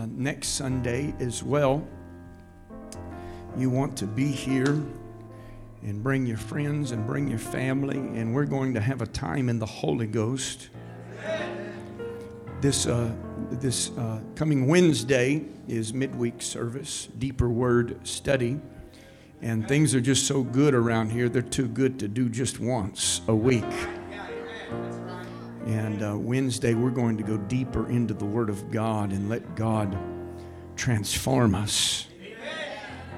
uh, next Sunday as well. You want to be here and bring your friends and bring your family, and we're going to have a time in the Holy Ghost. This, uh, this uh, coming Wednesday is midweek service, deeper word study. And things are just so good around here, they're too good to do just once a week. And uh, Wednesday, we're going to go deeper into the Word of God and let God transform us.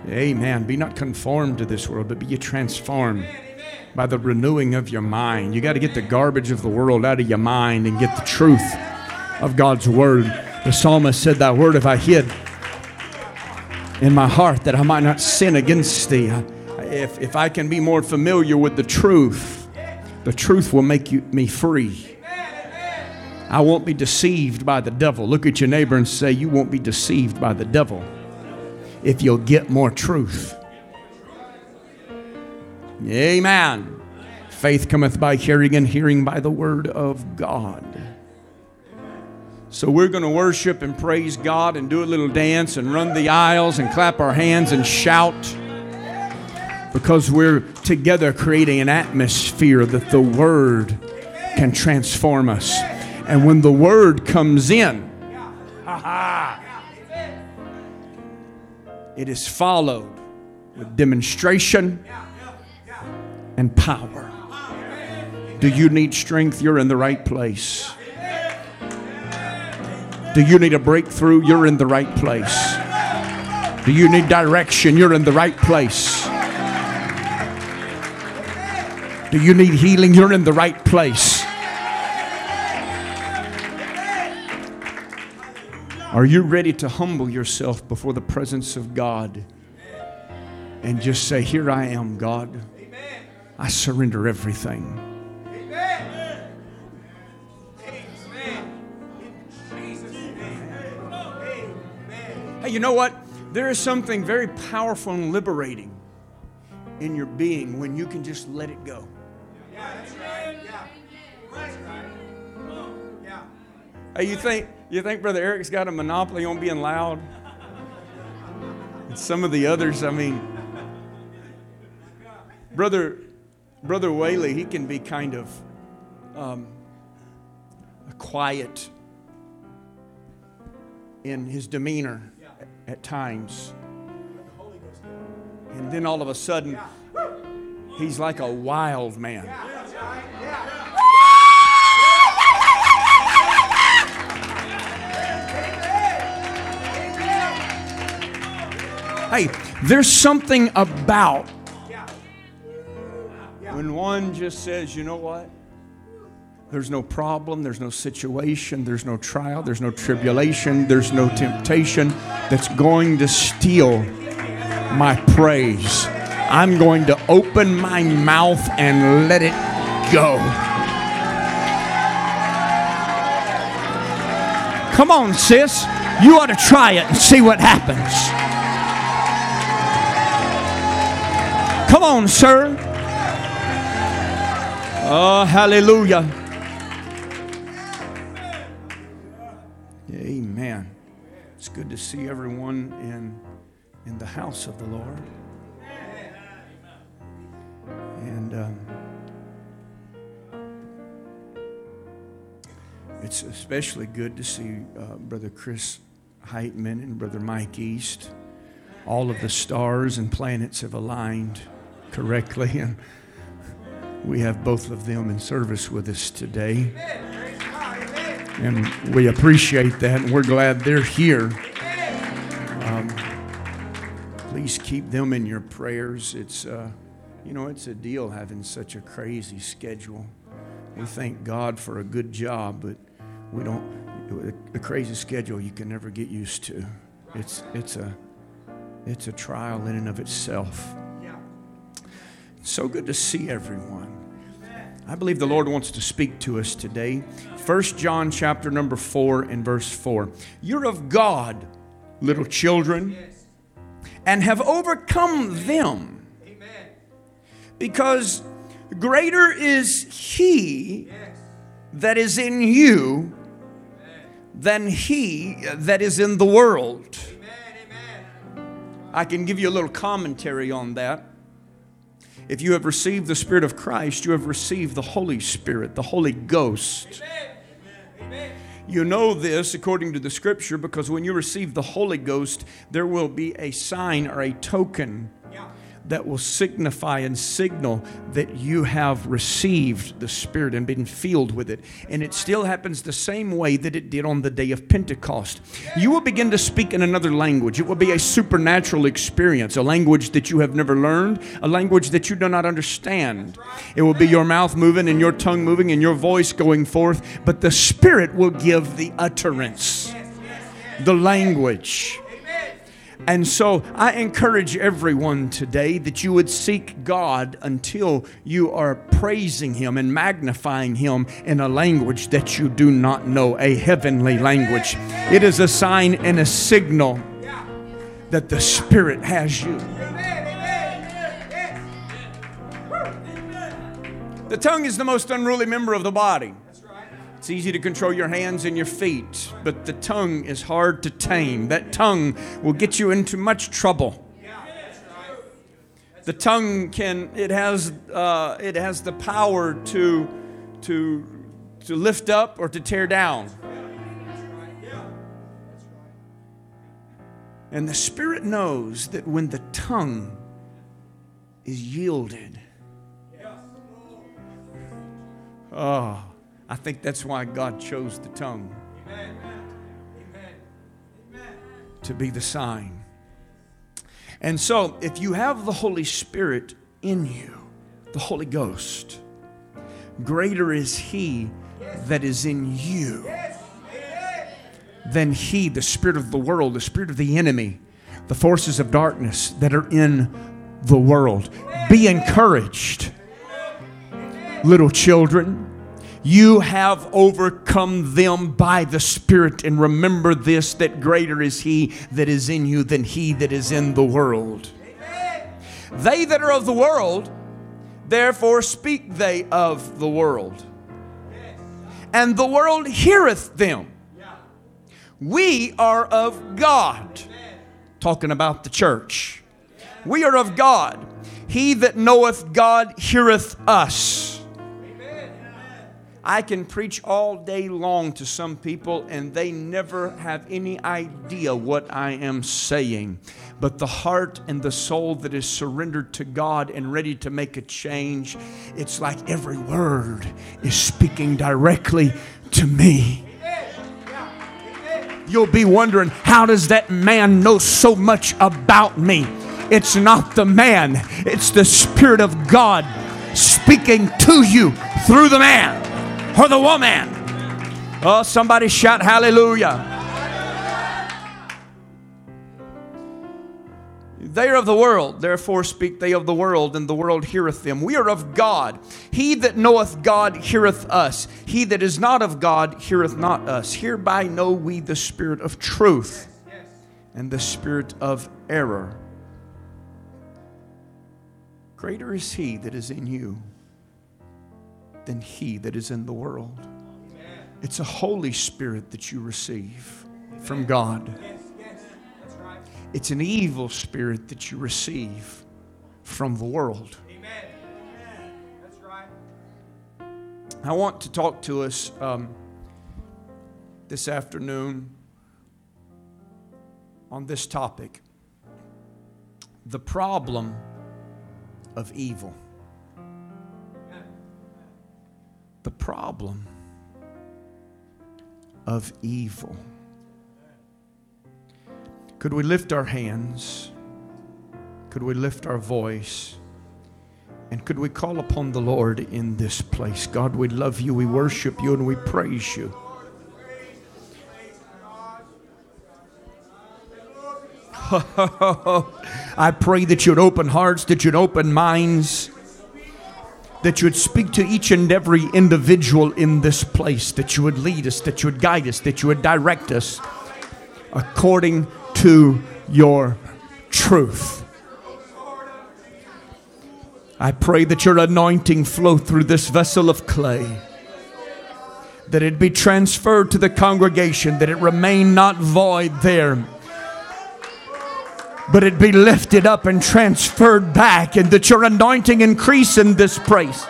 Amen. Be not conformed to this world, but be transformed by the renewing of your mind. You got to get the garbage of the world out of your mind and get the truth of God's Word. The psalmist said, That word have I hid in my heart that I might not sin against thee. If, if I can be more familiar with the truth, the truth will make you, me free. I won't be deceived by the devil. Look at your neighbor and say, You won't be deceived by the devil if you'll get more truth. Amen. Faith cometh by hearing, and hearing by the word of God. So we're going to worship and praise God and do a little dance and run the aisles and clap our hands and shout because we're together creating an atmosphere that the Word can transform us. And when the Word comes in, it is followed with demonstration and power. Do you need strength? You're in the right place. Do you need a breakthrough? You're in the right place. Do you need direction? You're in the right place. Do you need healing? You're in the right place. Are you ready to humble yourself before the presence of God and just say, Here I am, God. I surrender everything. Hey, you know what? There is something very powerful and liberating in your being when you can just let it go. Yeah, that's right. Yeah. That's right. Hey, you think you think Brother Eric's got a monopoly on being loud? And some of the others, I mean, Brother Brother Whaley, he can be kind of um, quiet in his demeanor at times. And then all of a sudden, he's like a wild man. Hey, there's something about when one just says, you know what? There's no problem, there's no situation, there's no trial, there's no tribulation, there's no temptation that's going to steal my praise. I'm going to open my mouth and let it go. Come on, sis. You ought to try it and see what happens. Come on, sir. Oh, hallelujah. Amen. It's good to see everyone in, in the house of the Lord. And um, it's especially good to see uh, Brother Chris Heitman and Brother Mike East. All of the stars and planets have aligned correctly, and we have both of them in service with us today. And we appreciate that, and we're glad they're here. Um, please keep them in your prayers. It's, uh, you know, it's a deal having such a crazy schedule. We thank God for a good job, but we don't. A crazy schedule you can never get used to. It's it's a it's a trial in and of itself. So good to see everyone. I believe the Lord wants to speak to us today. 1 John chapter number 4 and verse 4. You're of God, little children, and have overcome them. Because greater is he that is in you than he that is in the world. I can give you a little commentary on that. If you have received the Spirit of Christ, you have received the Holy Spirit, the Holy Ghost. You know this according to the scripture because when you receive the Holy Ghost, there will be a sign or a token that will signify and signal that you have received the Spirit and been filled with it. And it still happens the same way that it did on the day of Pentecost. You will begin to speak in another language. It will be a supernatural experience, a language that you have never learned, a language that you do not understand. It will be your mouth moving and your tongue moving and your voice going forth, but the Spirit will give the utterance, the language. And so I encourage everyone today that you would seek God until you are praising Him and magnifying Him in a language that you do not know, a heavenly language. It is a sign and a signal that the Spirit has you. The tongue is the most unruly member of the body. It's easy to control your hands and your feet, but the tongue is hard to tame. That tongue will get you into much trouble. The tongue can it has uh, it has the power to to to lift up or to tear down. And the Spirit knows that when the tongue is yielded, oh, I think that's why God chose the tongue Amen. To be the sign. And so, if you have the Holy Spirit in you, the Holy Ghost, greater is He that is in you than He, the Spirit of the world, the Spirit of the enemy, the forces of darkness that are in the world. Be encouraged, little children. You have overcome them by the Spirit. And remember this that greater is He that is in you than He that is in the world. They that are of the world, therefore speak they of the world. And the world heareth them. We are of God. Talking about the church. We are of God. He that knoweth God heareth us. I can preach all day long to some people and they never have any idea what I am saying. But the heart and the soul that is surrendered to God and ready to make a change, it's like every word is speaking directly to me. You'll be wondering, how does that man know so much about me? It's not the man, it's the Spirit of God speaking to you through the man or the woman. Oh, somebody shout hallelujah. They are of the world, therefore speak they of the world, and the world heareth them. We are of God. He that knoweth God heareth us. He that is not of God heareth not us. Hereby know we the spirit of truth and the spirit of error. Greater is he that is in you than he that is in the world. It's a Holy Spirit that you receive from God. It's an evil spirit that you receive from the world. I want to talk to us um, this afternoon on this topic the problem of evil. The problem of evil. Could we lift our hands? Could we lift our voice? And could we call upon the Lord in this place? God, we love you, we worship you, and we praise you. I pray that you'd open hearts, that you'd open minds that you would speak to each and every individual in this place, that you would lead us, that you would guide us, that you would direct us according to your truth. I pray that your anointing flow through this vessel of clay, that it be transferred to the congregation, that it remain not void there, but it be lifted up and transferred back, and that your anointing increase in this place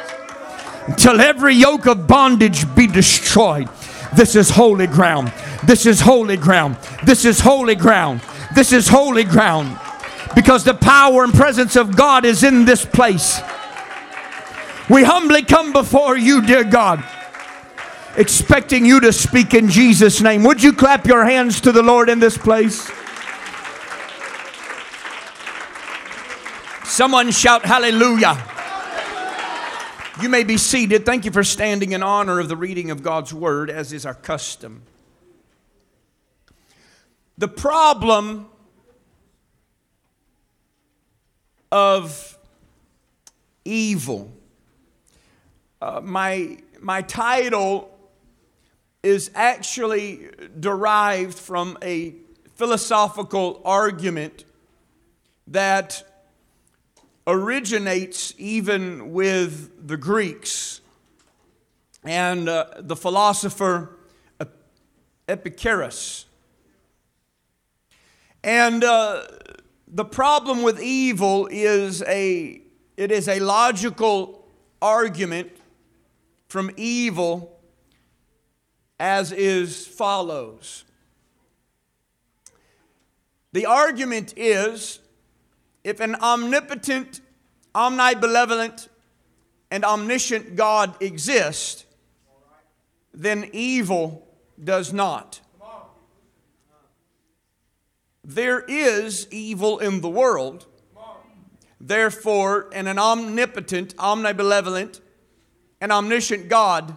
until every yoke of bondage be destroyed. This is holy ground. This is holy ground. This is holy ground. This is holy ground. Because the power and presence of God is in this place. We humbly come before you, dear God, expecting you to speak in Jesus' name. Would you clap your hands to the Lord in this place? Someone shout hallelujah. You may be seated. Thank you for standing in honor of the reading of God's word, as is our custom. The problem of evil. Uh, my, my title is actually derived from a philosophical argument that originates even with the Greeks and uh, the philosopher Epicurus. And uh, the problem with evil is a it is a logical argument from evil as is follows. The argument is if an omnipotent, omnibenevolent, and omniscient God exists, then evil does not. There is evil in the world. Therefore, an omnipotent, omnibenevolent, and omniscient God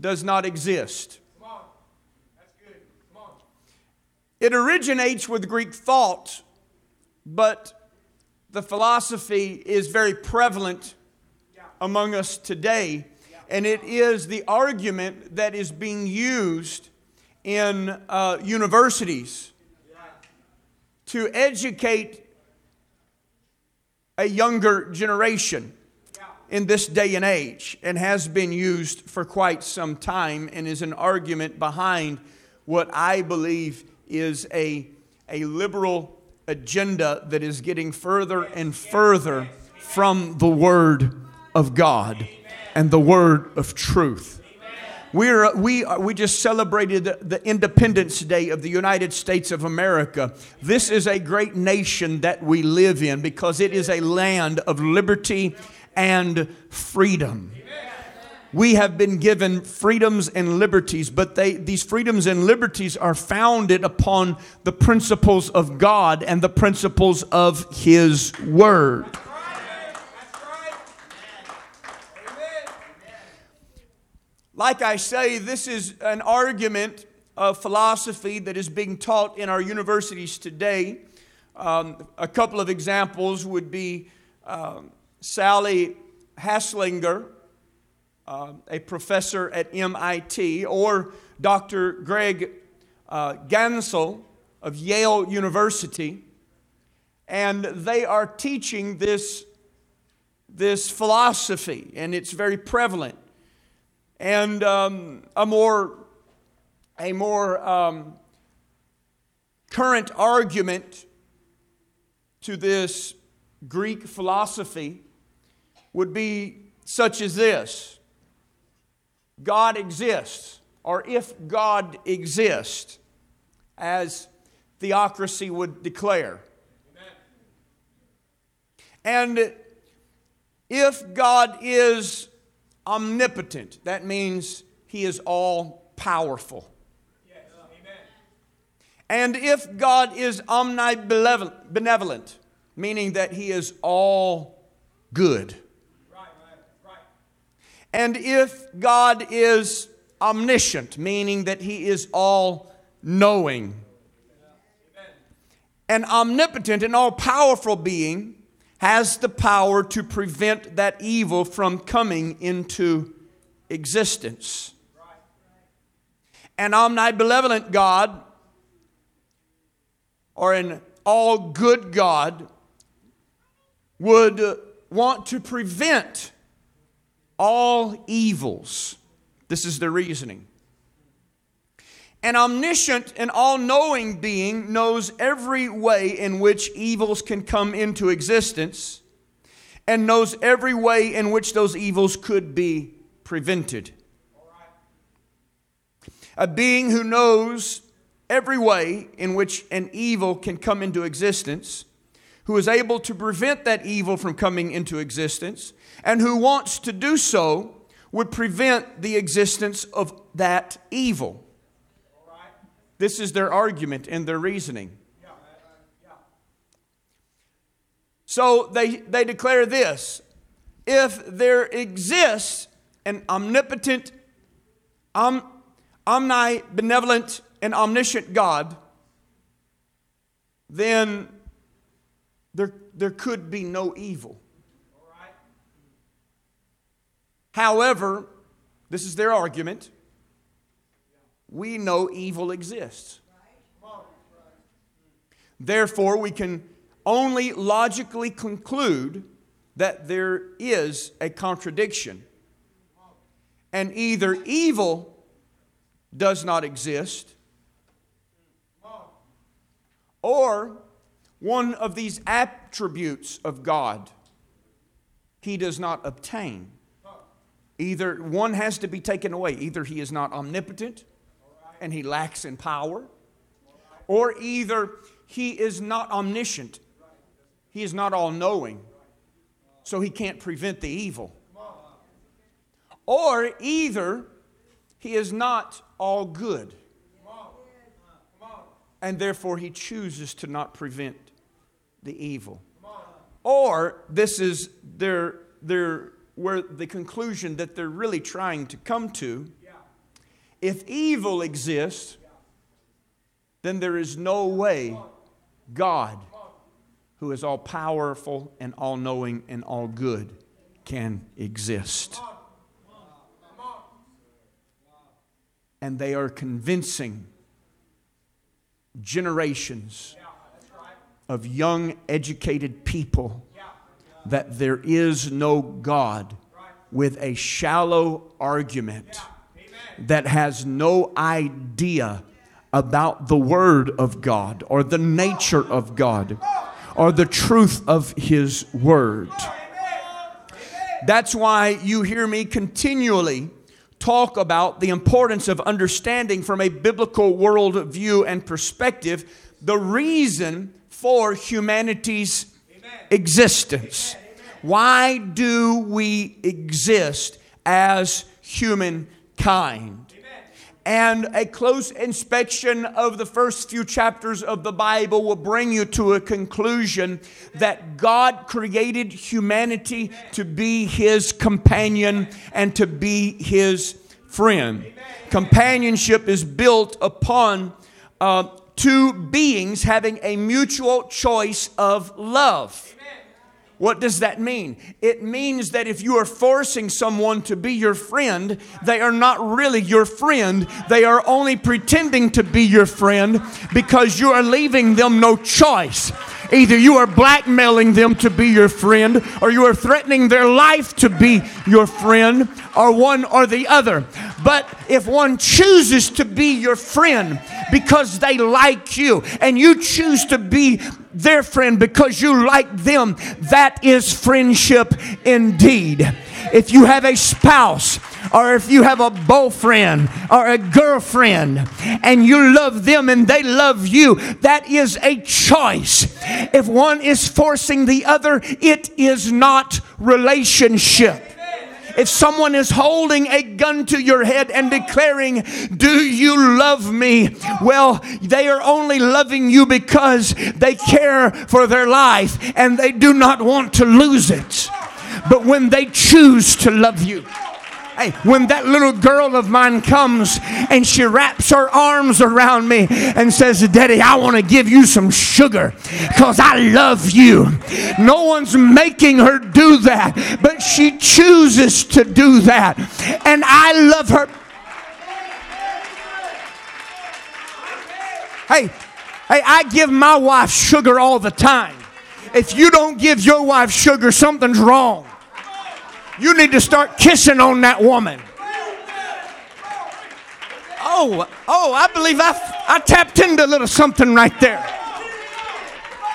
does not exist. It originates with Greek thought, but the philosophy is very prevalent among us today, and it is the argument that is being used in uh, universities to educate a younger generation in this day and age and has been used for quite some time and is an argument behind what I believe is a, a liberal agenda that is getting further and further from the Word of God and the Word of truth. We're, we, are, we just celebrated the Independence Day of the United States of America. This is a great nation that we live in because it is a land of liberty and freedom we have been given freedoms and liberties, but they, these freedoms and liberties are founded upon the principles of God and the principles of His Word. Like I say, this is an argument of philosophy that is being taught in our universities today. Um, a couple of examples would be um, Sally Haslanger uh, a professor at MIT, or Dr. Greg uh, Ganssle of Yale University, and they are teaching this, this philosophy, and it's very prevalent. And um, a more, a more um, current argument to this Greek philosophy would be such as this God exists, or if God exists, as theocracy would declare. And if God is omnipotent, that means he is all powerful. Yes. And if God is omnibenevolent, meaning that he is all good. And if God is omniscient, meaning that He is all knowing, an omnipotent and all powerful being has the power to prevent that evil from coming into existence. An omnibenevolent God or an all good God would want to prevent all evils. This is the reasoning. An omniscient and all knowing being knows every way in which evils can come into existence and knows every way in which those evils could be prevented. A being who knows every way in which an evil can come into existence, who is able to prevent that evil from coming into existence, and who wants to do so would prevent the existence of that evil. This is their argument and their reasoning. So they, they declare this if there exists an omnipotent, om, omnibenevolent, and omniscient God, then there, there could be no evil. However, this is their argument we know evil exists. Therefore, we can only logically conclude that there is a contradiction. And either evil does not exist, or one of these attributes of God he does not obtain. Either one has to be taken away. Either he is not omnipotent and he lacks in power, or either he is not omniscient, he is not all knowing, so he can't prevent the evil. Or either he is not all good, and therefore he chooses to not prevent the evil. Or this is their, their, where the conclusion that they're really trying to come to if evil exists, then there is no way God, who is all powerful and all knowing and all good, can exist. And they are convincing generations of young, educated people that there is no God with a shallow argument that has no idea about the Word of God or the nature of God or the truth of His Word. That's why you hear me continually talk about the importance of understanding from a biblical worldview and perspective the reason for humanity's existence. Why do we exist as human kind. And a close inspection of the first few chapters of the Bible will bring you to a conclusion that God created humanity to be his companion and to be his friend. Companionship is built upon uh, two beings having a mutual choice of love. What does that mean? It means that if you are forcing someone to be your friend, they are not really your friend. They are only pretending to be your friend because you are leaving them no choice. Either you are blackmailing them to be your friend, or you are threatening their life to be your friend, or one or the other. But if one chooses to be your friend because they like you, and you choose to be their friend because you like them, that is friendship indeed. If you have a spouse, or if you have a boyfriend or a girlfriend and you love them and they love you, that is a choice. If one is forcing the other, it is not relationship. If someone is holding a gun to your head and declaring, Do you love me? Well, they are only loving you because they care for their life and they do not want to lose it. But when they choose to love you, Hey, when that little girl of mine comes and she wraps her arms around me and says, Daddy, I want to give you some sugar because I love you. No one's making her do that, but she chooses to do that. And I love her. Hey, hey, I give my wife sugar all the time. If you don't give your wife sugar, something's wrong. You need to start kissing on that woman. Oh, oh, I believe I, I tapped into a little something right there.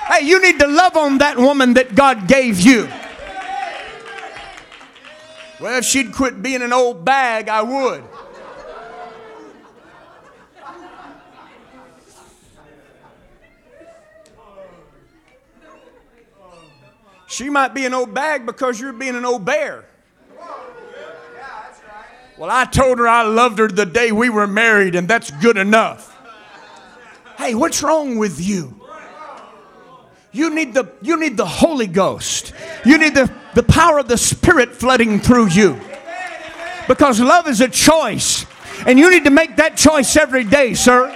Hey, you need to love on that woman that God gave you. Well, if she'd quit being an old bag, I would. She might be an old bag because you're being an old bear. Well, I told her I loved her the day we were married, and that's good enough. Hey, what's wrong with you? You need the, you need the Holy Ghost. You need the, the power of the Spirit flooding through you. Because love is a choice. And you need to make that choice every day, sir.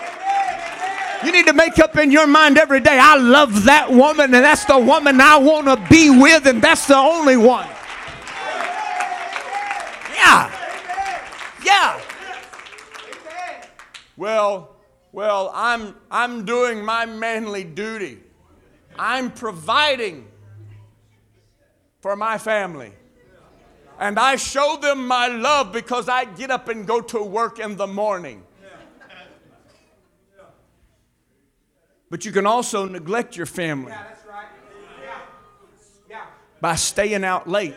You need to make up in your mind every day I love that woman, and that's the woman I want to be with, and that's the only one. Yeah. Yeah. Well, well, I'm I'm doing my manly duty. I'm providing for my family. And I show them my love because I get up and go to work in the morning. But you can also neglect your family by staying out late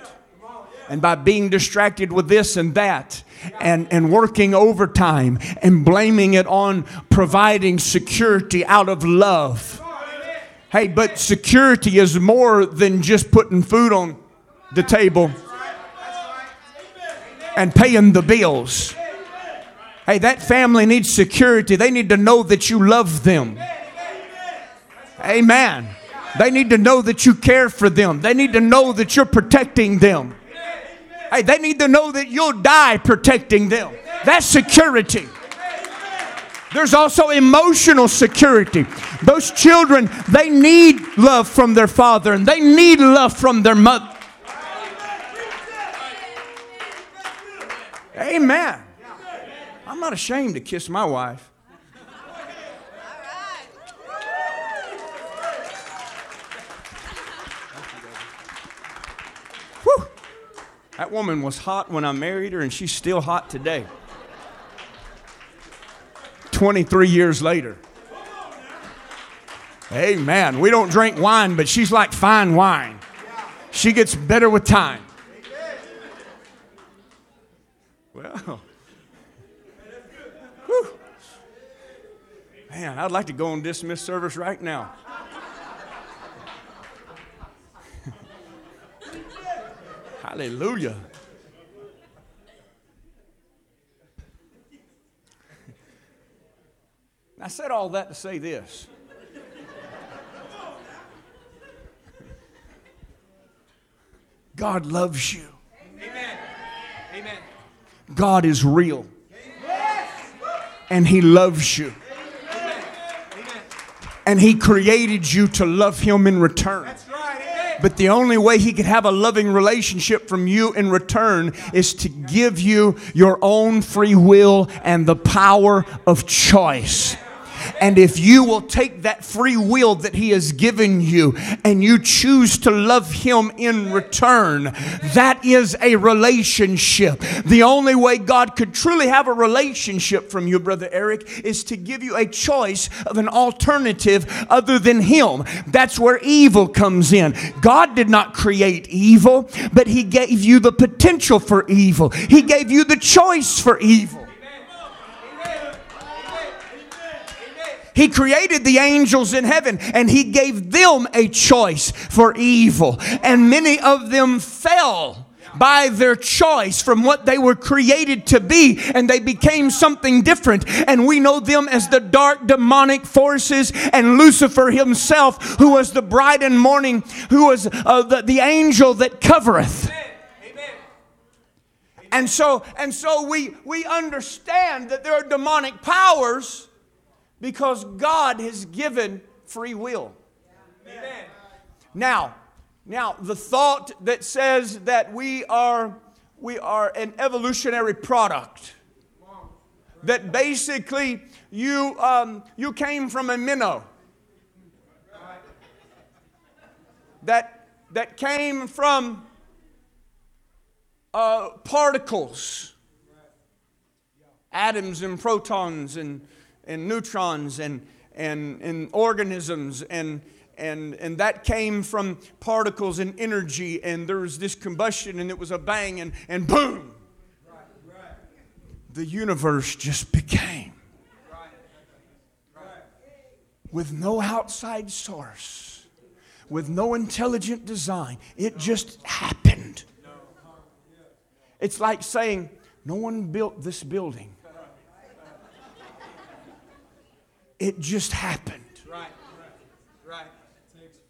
and by being distracted with this and that and, and working overtime and blaming it on providing security out of love. Hey, but security is more than just putting food on the table and paying the bills. Hey, that family needs security. They need to know that you love them. Amen. They need to know that you care for them. They need to know that you're protecting them. Hey, they need to know that you'll die protecting them. That's security. There's also emotional security. Those children, they need love from their father and they need love from their mother. Amen. I'm not ashamed to kiss my wife. That woman was hot when I married her, and she's still hot today. 23 years later. Amen. We don't drink wine, but she's like fine wine. She gets better with time. Well, whew. man, I'd like to go and dismiss service right now. Hallelujah. I said all that to say this. God loves you. Amen. Amen. God is real. And He loves you. And He created you to love Him in return. But the only way he could have a loving relationship from you in return is to give you your own free will and the power of choice. And if you will take that free will that He has given you and you choose to love Him in return, that is a relationship. The only way God could truly have a relationship from you, Brother Eric, is to give you a choice of an alternative other than Him. That's where evil comes in. God did not create evil, but He gave you the potential for evil, He gave you the choice for evil. He created the angels in heaven and He gave them a choice for evil. And many of them fell by their choice from what they were created to be, and they became something different. And we know them as the dark demonic forces, and Lucifer himself, who was the bright and morning, who was uh, the, the angel that covereth. And so, and so we, we understand that there are demonic powers because God has given free will. Amen. Now, now the thought that says that we are we are an evolutionary product that basically you um, you came from a minnow that that came from uh, particles atoms and protons and, and neutrons and, and, and organisms and, and, and that came from particles and energy and there was this combustion and it was a bang and, and boom. The universe just became with no outside source with no intelligent design. It just happened. It's like saying no one built this building it just happened Right. Right.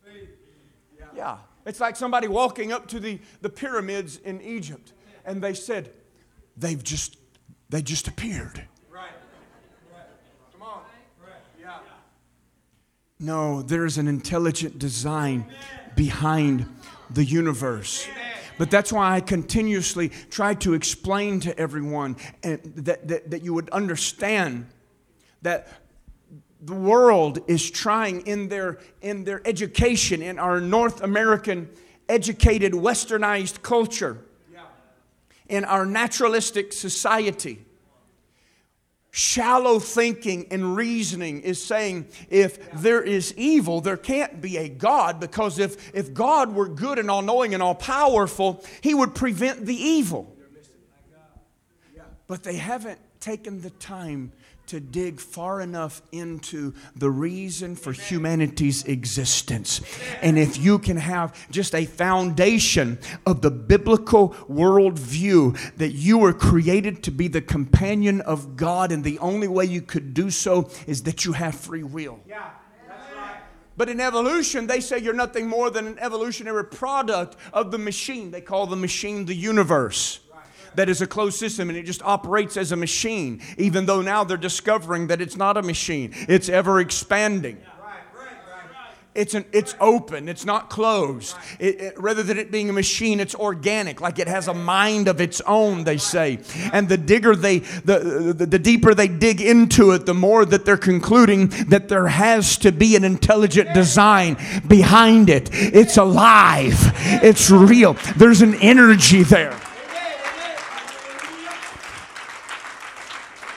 Right. Yeah. It's like somebody walking up to the, the pyramids in Egypt and they said, they've just, they just appeared. Right. Right. Come on. Right. Yeah. No, there's an intelligent design behind the universe. But that's why I continuously try to explain to everyone and that, that, that you would understand that the world is trying in their, in their education, in our North American educated, westernized culture, in our naturalistic society. Shallow thinking and reasoning is saying if there is evil, there can't be a God because if, if God were good and all knowing and all powerful, He would prevent the evil. But they haven't taken the time to dig far enough into the reason for humanity's existence. And if you can have just a foundation of the biblical worldview that you were created to be the companion of God, and the only way you could do so is that you have free will. Yeah. But in evolution, they say you're nothing more than an evolutionary product of the machine. They call the machine the universe. That is a closed system and it just operates as a machine, even though now they're discovering that it's not a machine, it's ever expanding. It's, an, it's open, it's not closed. It, it- rather than it being a machine, it's organic, like it has a mind of its own, they say. And the digger they, the, the, the deeper they dig into it, the more that they're concluding that there has to be an intelligent design behind it. It's alive, it's real, there's an energy there.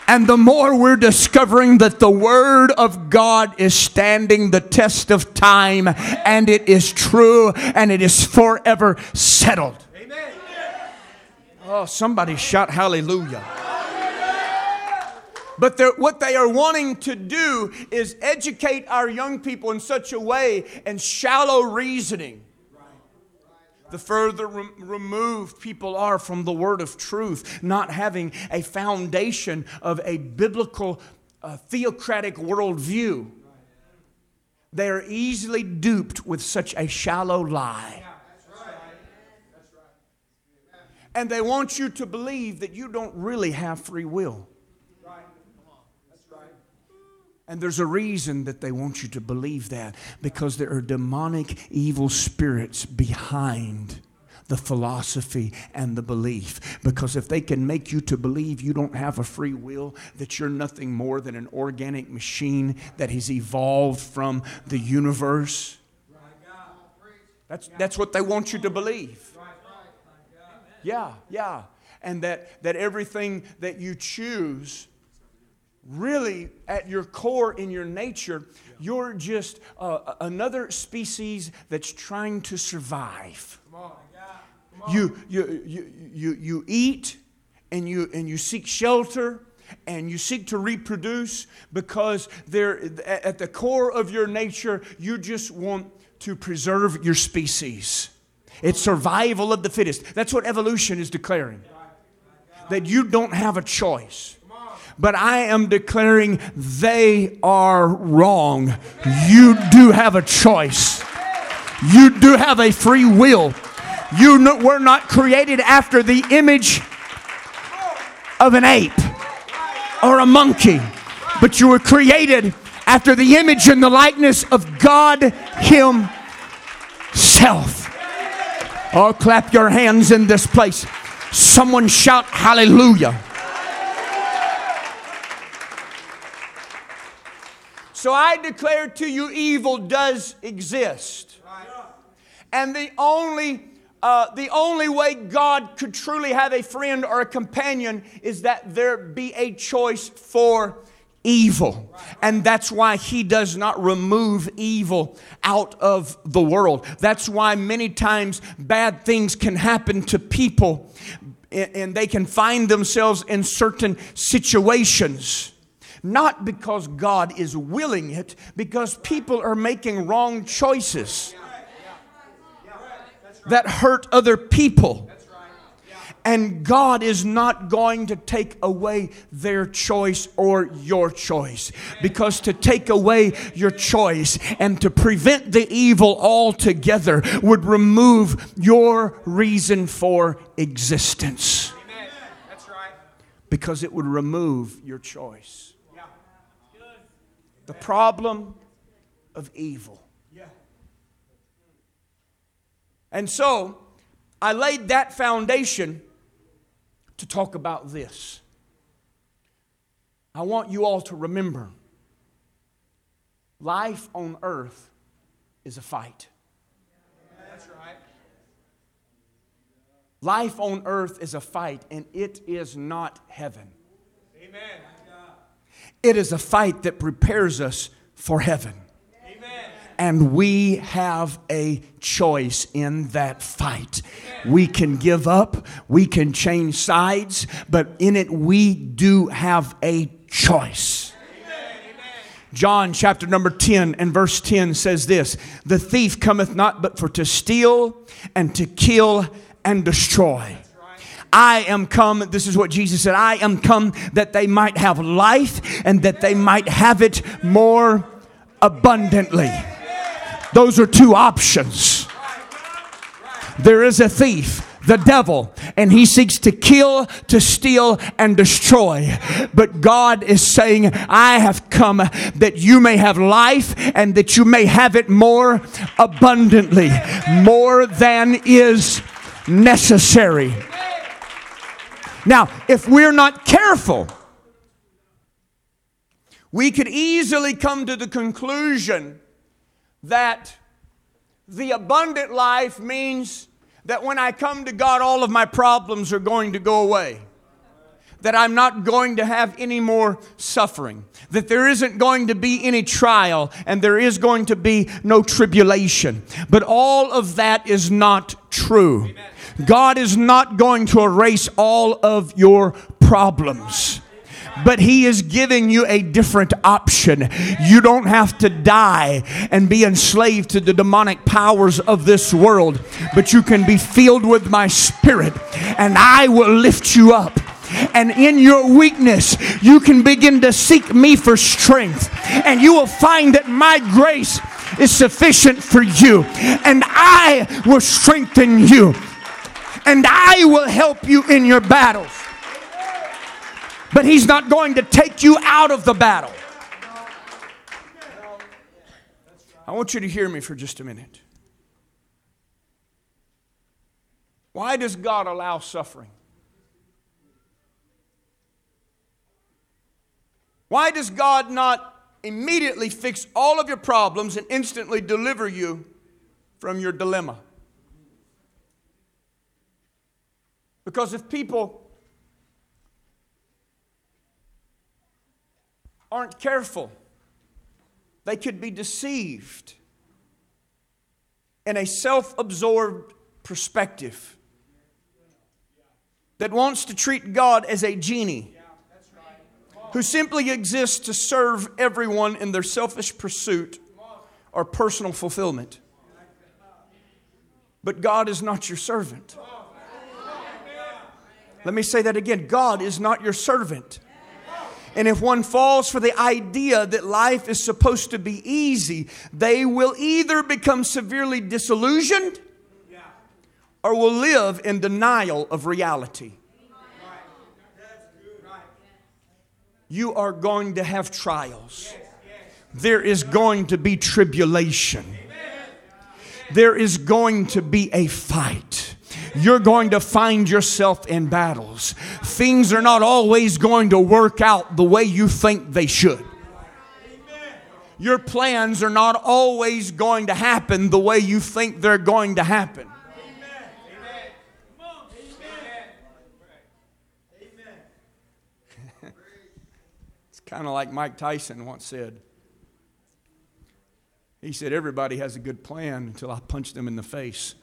And the more we're discovering that the Word of God is standing the test of time and it is true and it is forever settled. Amen. Oh, somebody shout hallelujah. But what they are wanting to do is educate our young people in such a way and shallow reasoning. The further rem- removed people are from the word of truth, not having a foundation of a biblical uh, theocratic worldview, they are easily duped with such a shallow lie. And they want you to believe that you don't really have free will. And there's a reason that they want you to believe that because there are demonic evil spirits behind the philosophy and the belief. Because if they can make you to believe you don't have a free will, that you're nothing more than an organic machine that has evolved from the universe, that's, that's what they want you to believe. Yeah, yeah. And that, that everything that you choose, really at your core, in your nature, you're just uh, another species that's trying to survive. Come on. You, you, you, you, you eat and you, and you seek shelter and you seek to reproduce because they're, at the core of your nature, you just want to preserve your species. It's survival of the fittest. That's what evolution is declaring. That you don't have a choice. But I am declaring they are wrong. You do have a choice. You do have a free will. You no- were not created after the image of an ape or a monkey, but you were created after the image and the likeness of God Himself. Oh, clap your hands in this place. Someone shout hallelujah. So I declare to you evil does exist. And the only uh, the only way God could truly have a friend or a companion is that there be a choice for evil. And that's why he does not remove evil out of the world. That's why many times bad things can happen to people and they can find themselves in certain situations. Not because God is willing it, because people are making wrong choices that hurt other people. And God is not going to take away their choice or your choice. Because to take away your choice and to prevent the evil altogether would remove your reason for existence. Because it would remove your choice. The problem of evil. And so I laid that foundation to talk about this. I want you all to remember life on earth is a fight. That's right. Life on earth is a fight, and it is not heaven. Amen. It is a fight that prepares us for heaven. And we have a choice in that fight. We can give up, we can change sides, but in it we do have a choice. John chapter number 10 and verse 10 says this The thief cometh not but for to steal and to kill and destroy. I am come, this is what Jesus said, I am come that they might have life and that they might have it more abundantly. Those are two options. There is a thief the devil, and he seeks to kill, to steal, and destroy. But God is saying, I have come that you may have life and that you may have it more abundantly, more than is necessary. Now, if we're not careful, we could easily come to the conclusion that the abundant life means that when I come to God, all of my problems are going to go away. That I'm not going to have any more suffering. That there isn't going to be any trial and there is going to be no tribulation. But all of that is not true. God is not going to erase all of your problems but He is giving you a different option. You don't have to die and be enslaved to the demonic powers of this world, but you can be filled with my spirit, and I will lift you up. And in your weakness, you can begin to seek me for strength, and you will find that my grace is sufficient for you, and I will strengthen you, and I will help you in your battles but He's not going to take you out of the battle. I want you to hear me for just a minute. Why does God allow suffering? Why does God not immediately fix all of your problems and instantly deliver you from your dilemma? Because if people aren't careful, they could be deceived in a self absorbed perspective that wants to treat God as a genie who simply exists to serve everyone in their selfish pursuit or personal fulfillment. But God is not your servant. Let me say that again God is not your servant. And if one falls for the idea that life is supposed to be easy, they will either become severely disillusioned or will live in denial of reality. You are going to have trials. There is going to be tribulation. There is going to be a fight you're going to find yourself in battles. Things are not always going to work out the way you think they should. Your plans are not always going to happen the way you think they're going to happen. it's kind of like Mike Tyson once said. He said, Everybody has a good plan until I punch them in the face.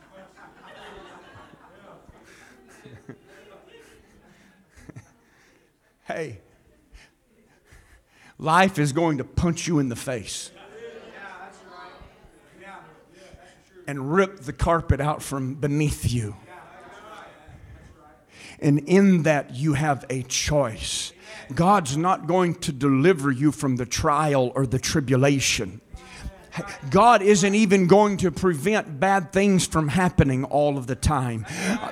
Hey, life is going to punch you in the face and rip the carpet out from beneath you. And in that, you have a choice. God's not going to deliver you from the trial or the tribulation. God isn't even going to prevent bad things from happening all of the time.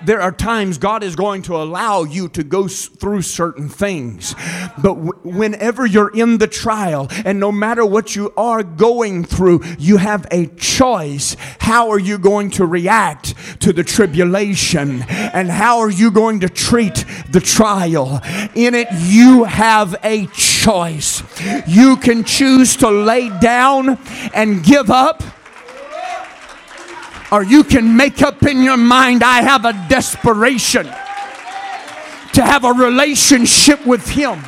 There are times God is going to allow you to go through certain things. But whenever you're in the trial, and no matter what you are going through, you have a choice. How are you going to react to the tribulation? And how are you going to treat the trial? In it, you have a choice. You can choose to lay down and give up. Or you can make up in your mind, I have a desperation to have a relationship with Him.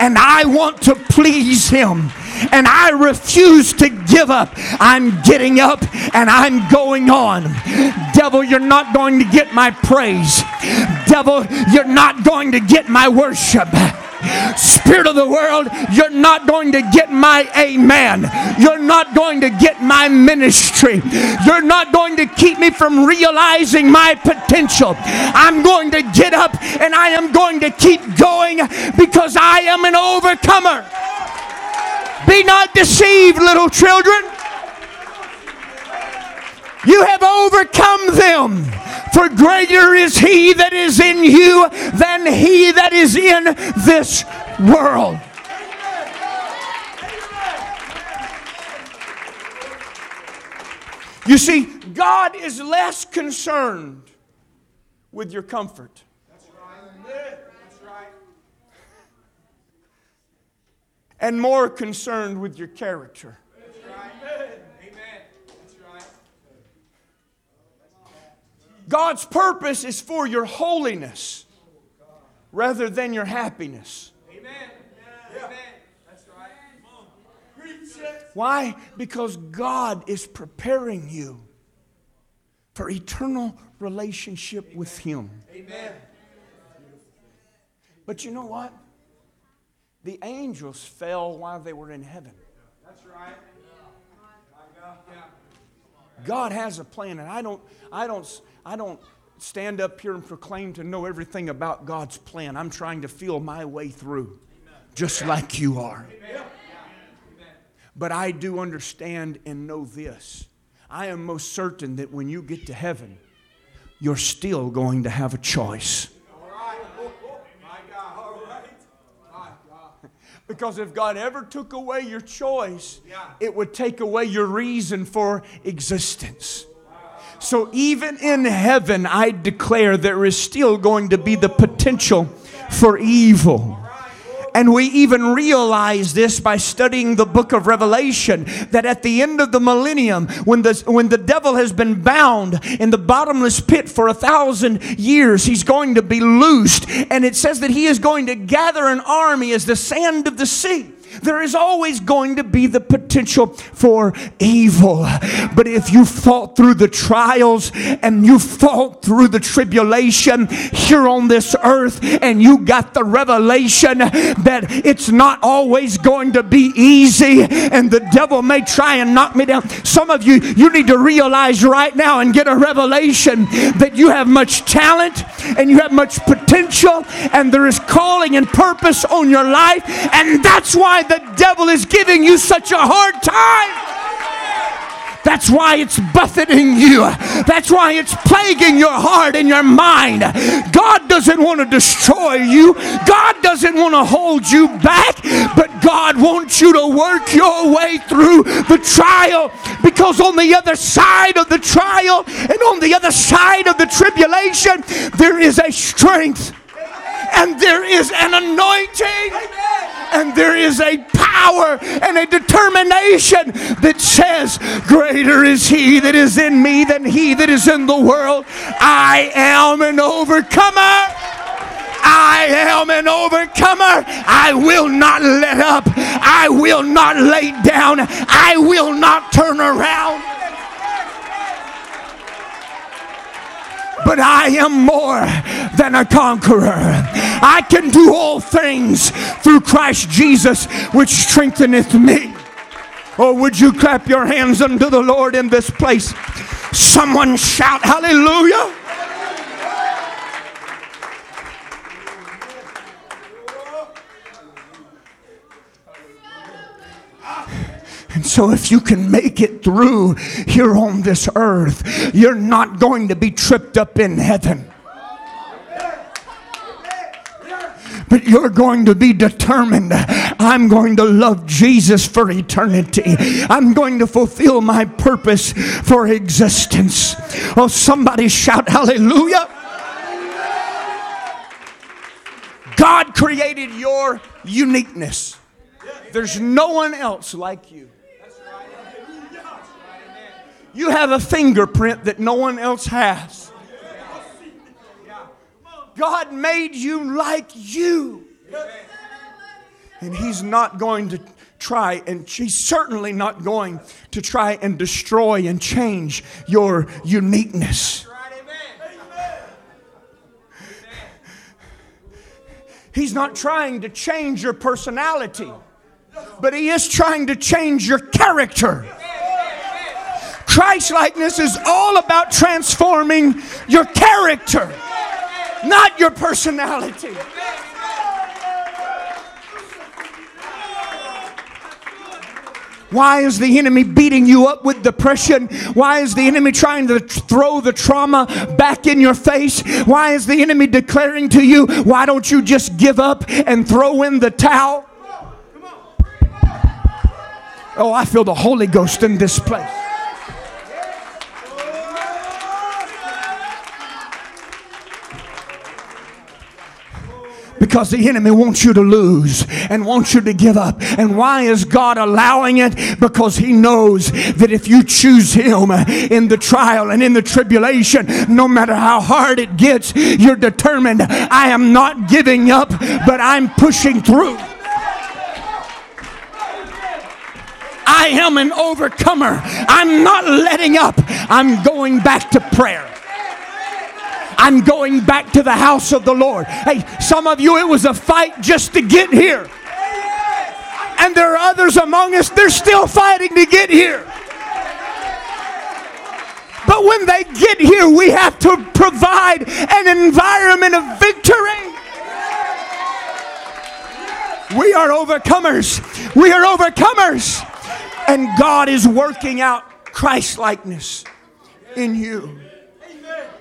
And I want to please Him. And I refuse to give up. I'm getting up and I'm going on. Devil, you're not going to get my praise. Devil, you're not going to get my worship. Spirit of the world, you're not going to get my amen. You're not going to get my ministry. You're not going to keep me from realizing my potential. I'm going to get up and I am going to keep going because I am an overcomer. Be not deceived, little children. You have overcome them. For greater is he that is in you than he that is in this world. You see, God is less concerned with your comfort. And more concerned with your character. God's purpose is for your holiness rather than your happiness. Amen. Amen. That's right. Why? Because God is preparing you for eternal relationship with Him. Amen. But you know what? The angels fell while they were in heaven. That's right. God has a plan, and I don't, I don't, I don't stand up here and proclaim to know everything about God's plan. I'm trying to feel my way through, just like you are. But I do understand and know this. I am most certain that when you get to heaven, you're still going to have a choice. Because if God ever took away your choice, it would take away your reason for existence. So even in heaven, I declare there is still going to be the potential for evil. And we even realize this by studying the book of Revelation that at the end of the millennium, when the, when the devil has been bound in the bottomless pit for a thousand years, he's going to be loosed. And it says that he is going to gather an army as the sand of the sea there is always going to be the potential for evil. But if you fought through the trials and you fought through the tribulation here on this earth and you got the revelation that it's not always going to be easy and the devil may try and knock me down. Some of you, you need to realize right now and get a revelation that you have much talent and you have much potential and there is calling and purpose on your life and that's why the devil is giving you such a hard time. That's why it's buffeting you. That's why it's plaguing your heart and your mind. God doesn't want to destroy you. God doesn't want to hold you back, but God wants you to work your way through the trial because on the other side of the trial and on the other side of the tribulation, there is a strength and there is an anointing and there is a power and a determination that says, Greater is he that is in me than he that is in the world. I am an overcomer. I am an overcomer. I will not let up. I will not lay down. I will not turn around. But I am more than a conqueror. I can do all things through Christ Jesus, which strengtheneth me. Or oh, would you clap your hands unto the Lord in this place? Someone shout hallelujah. And so, if you can make it through here on this earth, you're not going to be tripped up in heaven. but you're going to be determined. I'm going to love Jesus for eternity. I'm going to fulfill my purpose for existence. Oh, somebody shout hallelujah. God created your uniqueness. There's no one else like you. You have a fingerprint that no one else has. God made you like you. And He's not going to try, and He's certainly not going to try and destroy and change your uniqueness. He's not trying to change your personality, but He is trying to change your character. Christ likeness is all about transforming your character not your personality. Why is the enemy beating you up with depression? Why is the enemy trying to throw the trauma back in your face? Why is the enemy declaring to you, why don't you just give up and throw in the towel? Oh, I feel the Holy Ghost in this place. Because the enemy wants you to lose and wants you to give up. And why is God allowing it? Because he knows that if you choose him in the trial and in the tribulation, no matter how hard it gets, you're determined. I am not giving up, but I'm pushing through. I am an overcomer. I'm not letting up. I'm going back to prayer. I'm going back to the house of the Lord. Hey, some of you, it was a fight just to get here. And there are others among us, they're still fighting to get here. But when they get here, we have to provide an environment of victory. We are overcomers. We are overcomers. And God is working out Christ likeness in you.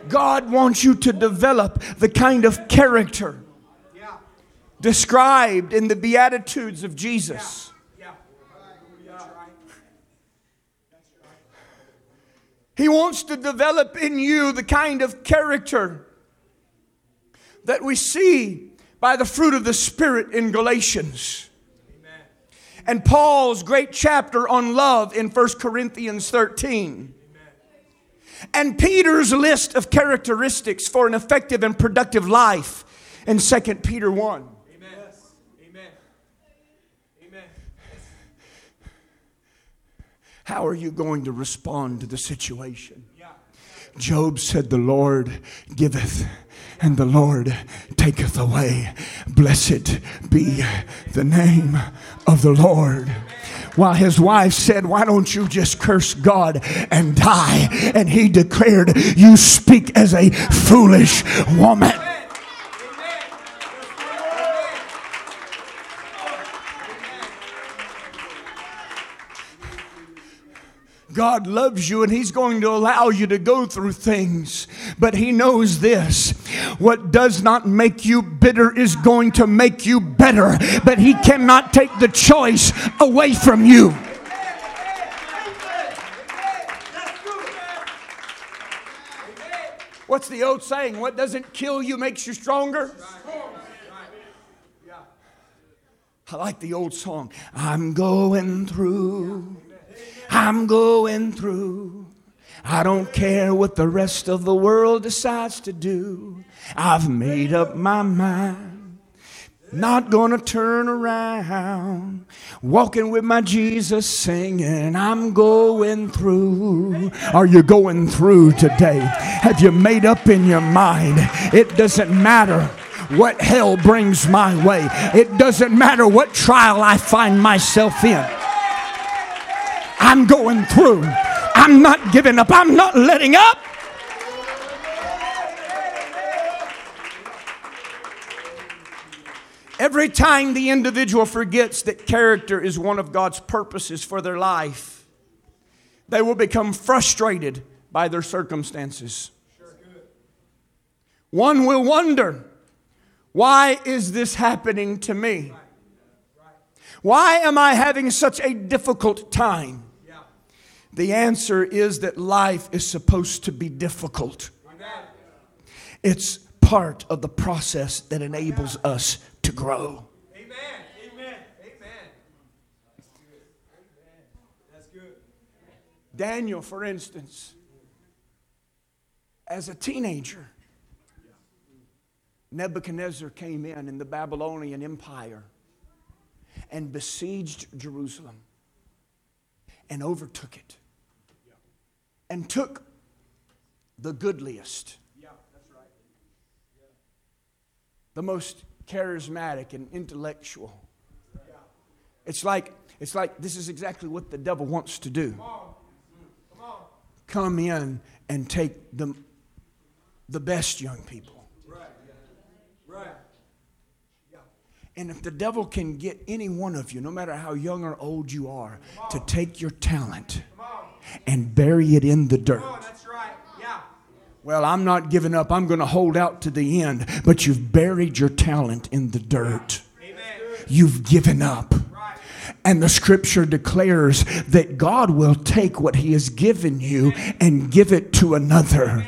God wants you to develop the kind of character described in the Beatitudes of Jesus. He wants to develop in you the kind of character that we see by the fruit of the Spirit in Galatians. And Paul's great chapter on love in 1 Corinthians 13 and Peter's list of characteristics for an effective and productive life in 2 Peter 1. Amen. Amen. Amen. How are you going to respond to the situation? Job said, The Lord giveth and the Lord taketh away. Blessed be the name of the Lord while his wife said, Why don't you just curse God and die? And he declared, You speak as a foolish woman. God loves you and He's going to allow you to go through things. But He knows this what does not make you bitter is going to make you better. But He cannot take the choice away from you. What's the old saying? What doesn't kill you makes you stronger? I like the old song. I'm going through I'm going through. I don't care what the rest of the world decides to do. I've made up my mind. Not gonna turn around. Walking with my Jesus singing, I'm going through. Are you going through today? Have you made up in your mind? It doesn't matter what hell brings my way, it doesn't matter what trial I find myself in. I'm going through. I'm not giving up. I'm not letting up. Every time the individual forgets that character is one of God's purposes for their life, they will become frustrated by their circumstances. One will wonder, why is this happening to me? Why am I having such a difficult time? The answer is that life is supposed to be difficult. It's part of the process that enables us to grow. Amen. Amen. Amen. That's good. Daniel, for instance, as a teenager, Nebuchadnezzar came in in the Babylonian Empire and besieged Jerusalem and overtook it and took the goodliest, Yeah, that's right. the most charismatic and intellectual. It's like, it's like this is exactly what the devil wants to do. Come on. Mm-hmm. Come on. Come in and take the, the best young people. Right. Right. And if the devil can get any one of you, no matter how young or old you are, to take your talent. And bury it in the dirt. on. That's right. Yeah. Well, I'm not giving up. I'm going to hold out to the end. But you've buried your talent in the dirt. Amen. You've given up. Right. And the scripture declares that God will take what He has given you and give it to another.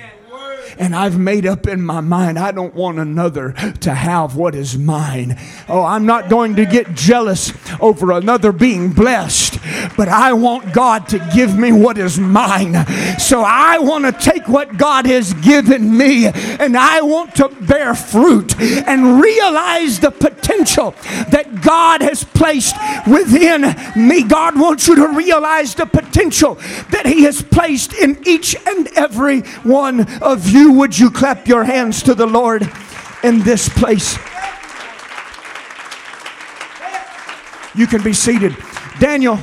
And I've made up in my mind, I don't want another to have what is mine. Oh, I'm not going to get jealous over another being blessed, but I want God to give me what is mine. So I want to take what God has given me and I want to bear fruit and realize the potential that God has placed within me. God wants you to realize the potential that He has placed in each and every one of you. Would you clap your hands to the Lord in this place? You can be seated. Daniel,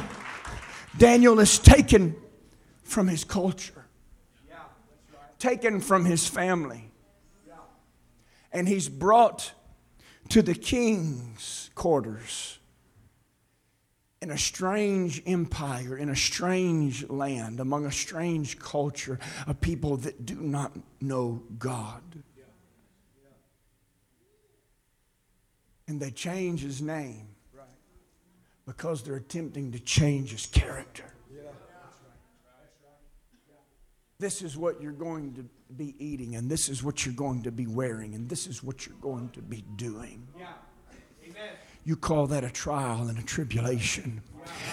Daniel is taken from his culture, taken from his family, and he's brought to the king's quarters in a strange empire, in a strange land, among a strange culture of people that do not know God. And they change his name because they're attempting to change his character. This is what you're going to be eating, and this is what you're going to be wearing, and this is what you're going to be doing. You call that a trial and a tribulation.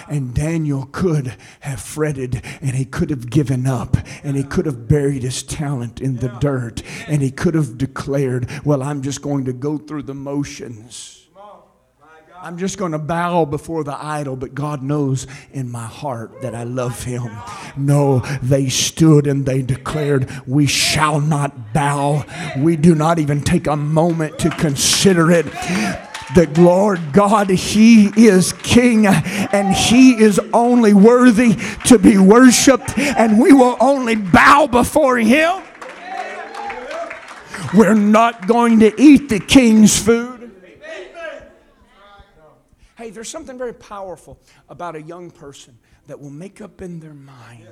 And Daniel could have fretted and he could have given up and he could have buried his talent in the dirt and he could have declared, Well, I'm just going to go through the motions. Come on. My God. I'm just going to bow before the idol, but God knows in my heart that I love Him. No, they stood and they declared, We shall not bow. We do not even take a moment to consider it. The Lord God, He is King and He is only worthy to be worshiped, and we will only bow before Him. We're not going to eat the King's food. Hey, there's something very powerful about a young person that will make up in their mind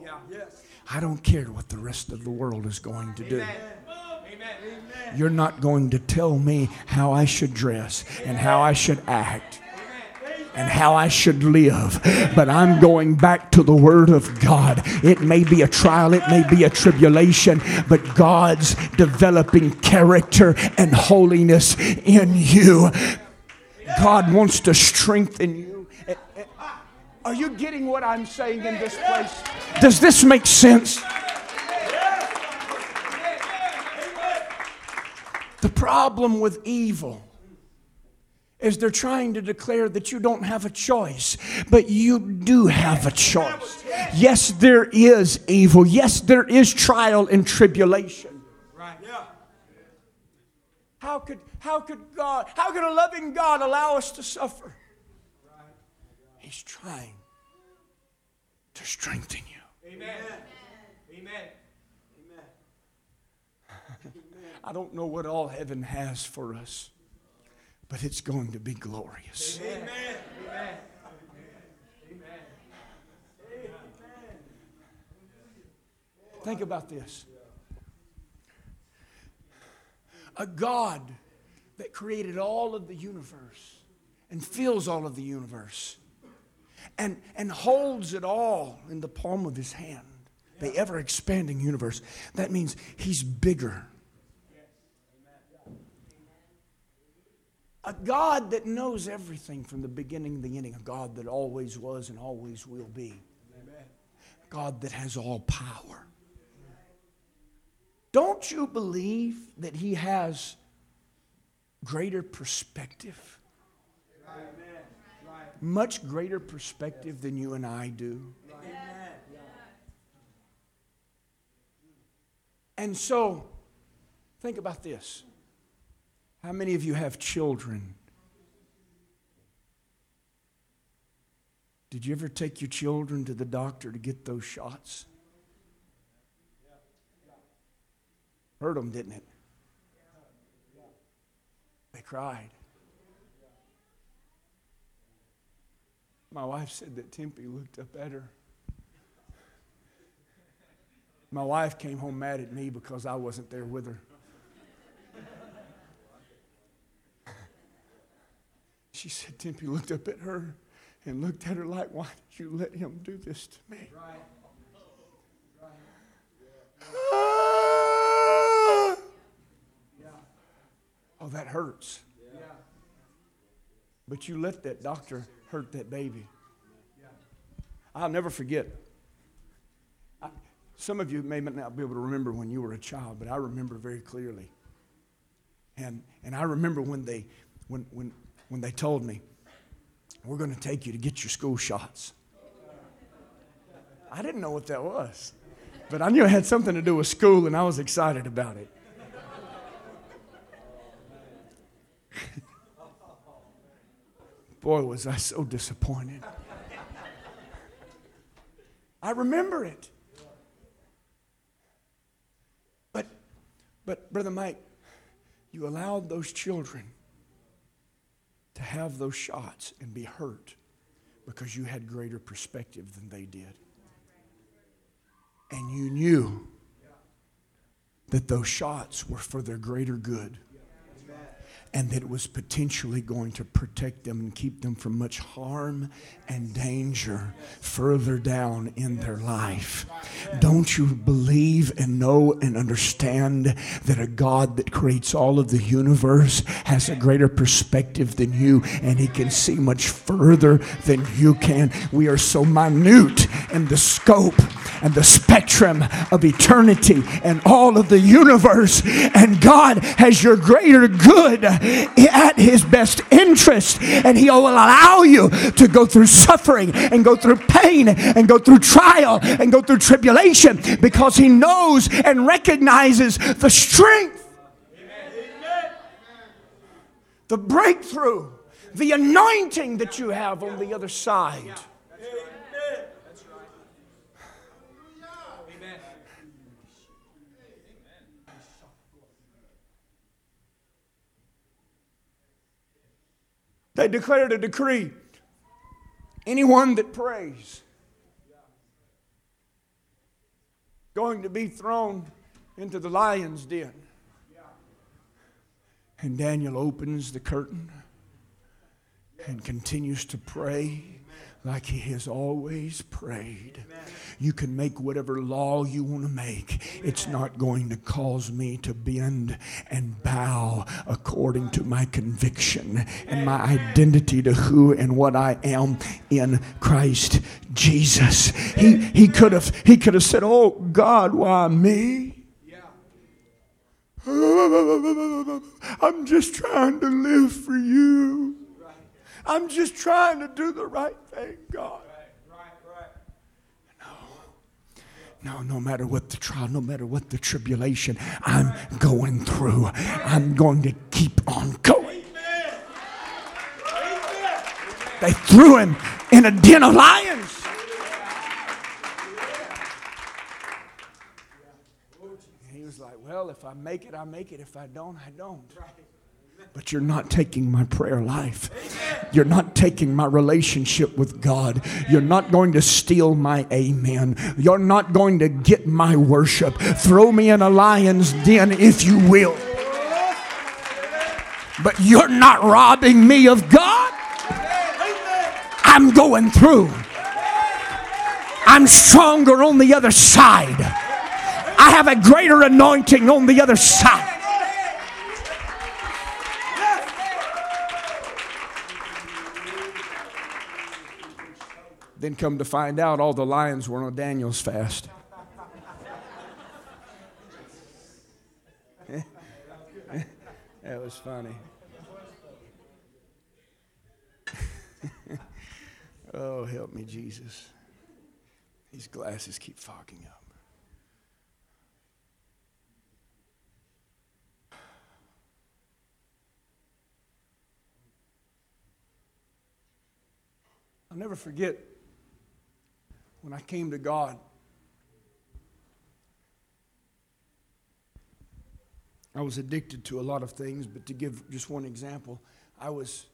Yeah. Yes. I don't care what the rest of the world is going to do. Amen. Amen. You're not going to tell me how I should dress and how I should act and how I should live. But I'm going back to the Word of God. It may be a trial, it may be a tribulation, but God's developing character and holiness in you. God wants to strengthen you. Are you getting what I'm saying in this place? Does this make sense? The problem with evil is they're trying to declare that you don't have a choice, but you do have a choice. Yes, there is evil. Yes, there is trial and tribulation. Right. Yeah. How could, how could God, how could a loving God allow us to suffer? He's trying to strengthen you. Amen. Amen. Amen. I don't know what all heaven has for us, but it's going to be glorious. Amen. Amen. Think about this. A God that created all of the universe and fills all of the universe and, and holds it all in the palm of his hand, the ever expanding universe. That means he's bigger. A God that knows everything from the beginning to the ending, a God that always was and always will be. A God that has all power. Don't you believe that he has greater perspective? Much greater perspective than you and I do. And so, think about this. How many of you have children? Did you ever take your children to the doctor to get those shots? Hurt them, didn't it? Cried. My wife said that Tempe looked up at her. My wife came home mad at me because I wasn't there with her. She said, Tempe looked up at her and looked at her like, Why did you let him do this to me? Right. Ah! Oh, that hurts. But you let that doctor hurt that baby. I'll never forget. I, some of you may not be able to remember when you were a child, but I remember very clearly. And, and I remember when they, when, when, when they told me, we're going to take you to get your school shots. I didn't know what that was, but I knew it had something to do with school, and I was excited about it. Boy, was I so disappointed. I remember it. But, but, Brother Mike, you allowed those children to have those shots and be hurt because you had greater perspective than they did. And you knew that those shots were for their greater good and that it was potentially going to protect them and keep them from much harm and danger further down in their life. Don't you believe and know and understand that a God that creates all of the universe has a greater perspective than you and he can see much further than you can? We are so minute in the scope and the spectrum of eternity and all of the universe, and God has your greater good at his best interest, and he'll allow you to go through suffering and go through pain and go through trial and go through tribulation because he knows and recognizes the strength, the breakthrough, the anointing that you have on the other side. They declared a decree anyone that prays going to be thrown into the lion's den. And Daniel opens the curtain and continues to pray like he has always prayed. You can make whatever law you want to make. It's not going to cause me to bend and bow according to my conviction and my identity to who and what I am in Christ Jesus. He, he could have he could have said, Oh God, why me? I'm just trying to live for you. I'm just trying to do the right thing, God. No, no matter what the trial, no matter what the tribulation I'm going through, I'm going to keep on going. They threw him in a den of lions. And He was like, Well, if I make it, I make it. If I don't, I don't. But you're not taking my prayer life. You're not taking my relationship with God. You're not going to steal my amen. You're not going to get my worship. Throw me in a lion's den if you will. But you're not robbing me of God. I'm going through. I'm stronger on the other side. I have a greater anointing on the other side. Then come to find out, all the lions were on Daniel's fast. that was funny. oh, help me, Jesus. These glasses keep fogging up. I'll never forget when I came to God. I was addicted to a lot of things, but to give just one example, I was,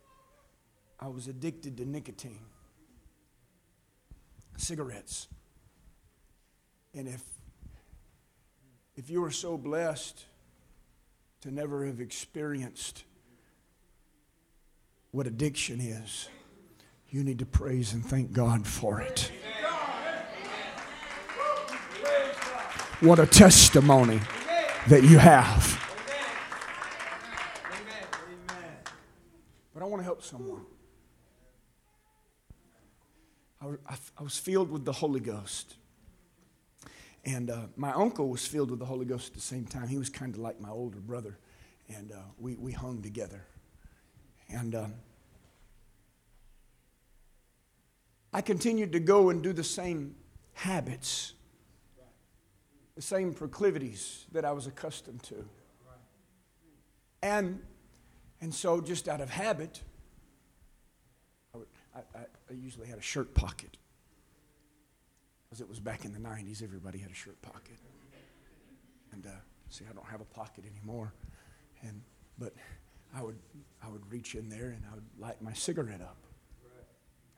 I was addicted to nicotine, cigarettes. And if, if you are so blessed to never have experienced what addiction is, you need to praise and thank God for it. What a testimony that you have. But I want to help someone. I, I, was filled with the Holy Ghost. And uh, my uncle was filled with the Holy Ghost at the same time. He was kind of like my older brother. And uh, we, we hung together. And um, I continued to go and do the same habits, the same proclivities that I was accustomed to. And, and so, just out of habit, I, would, I, I usually had a shirt pocket. Because it was back in the 90s, everybody had a shirt pocket. And uh, see, I don't have a pocket anymore. And, but I would, I would reach in there and I would light my cigarette up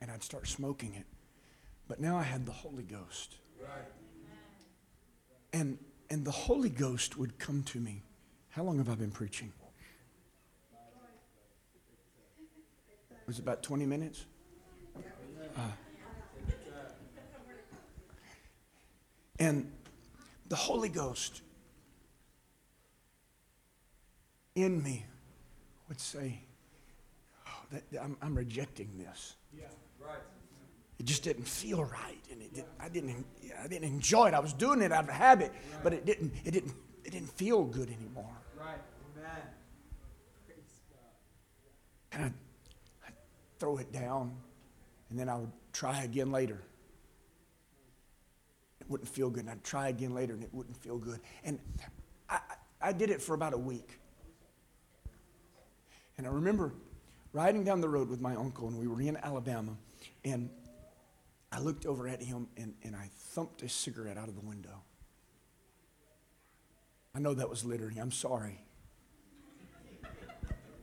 and I'd start smoking it. But now I had the Holy Ghost. And, and the Holy Ghost would come to me. How long have I been preaching? It was about 20 minutes? Uh, and the Holy Ghost in me would say, oh, that, I'm, I'm rejecting this. Yeah. It just didn't feel right, and it did, I didn't. I didn't enjoy it. I was doing it out of habit, right. but it didn't. It didn't. It didn't feel good anymore. Right. Amen. And I'd, I'd throw it down, and then I would try again later. It wouldn't feel good, and I'd try again later, and it wouldn't feel good. And I, I did it for about a week. And I remember riding down the road with my uncle, and we were in Alabama, and I looked over at him and, and I thumped a cigarette out of the window. I know that was littering. I'm sorry.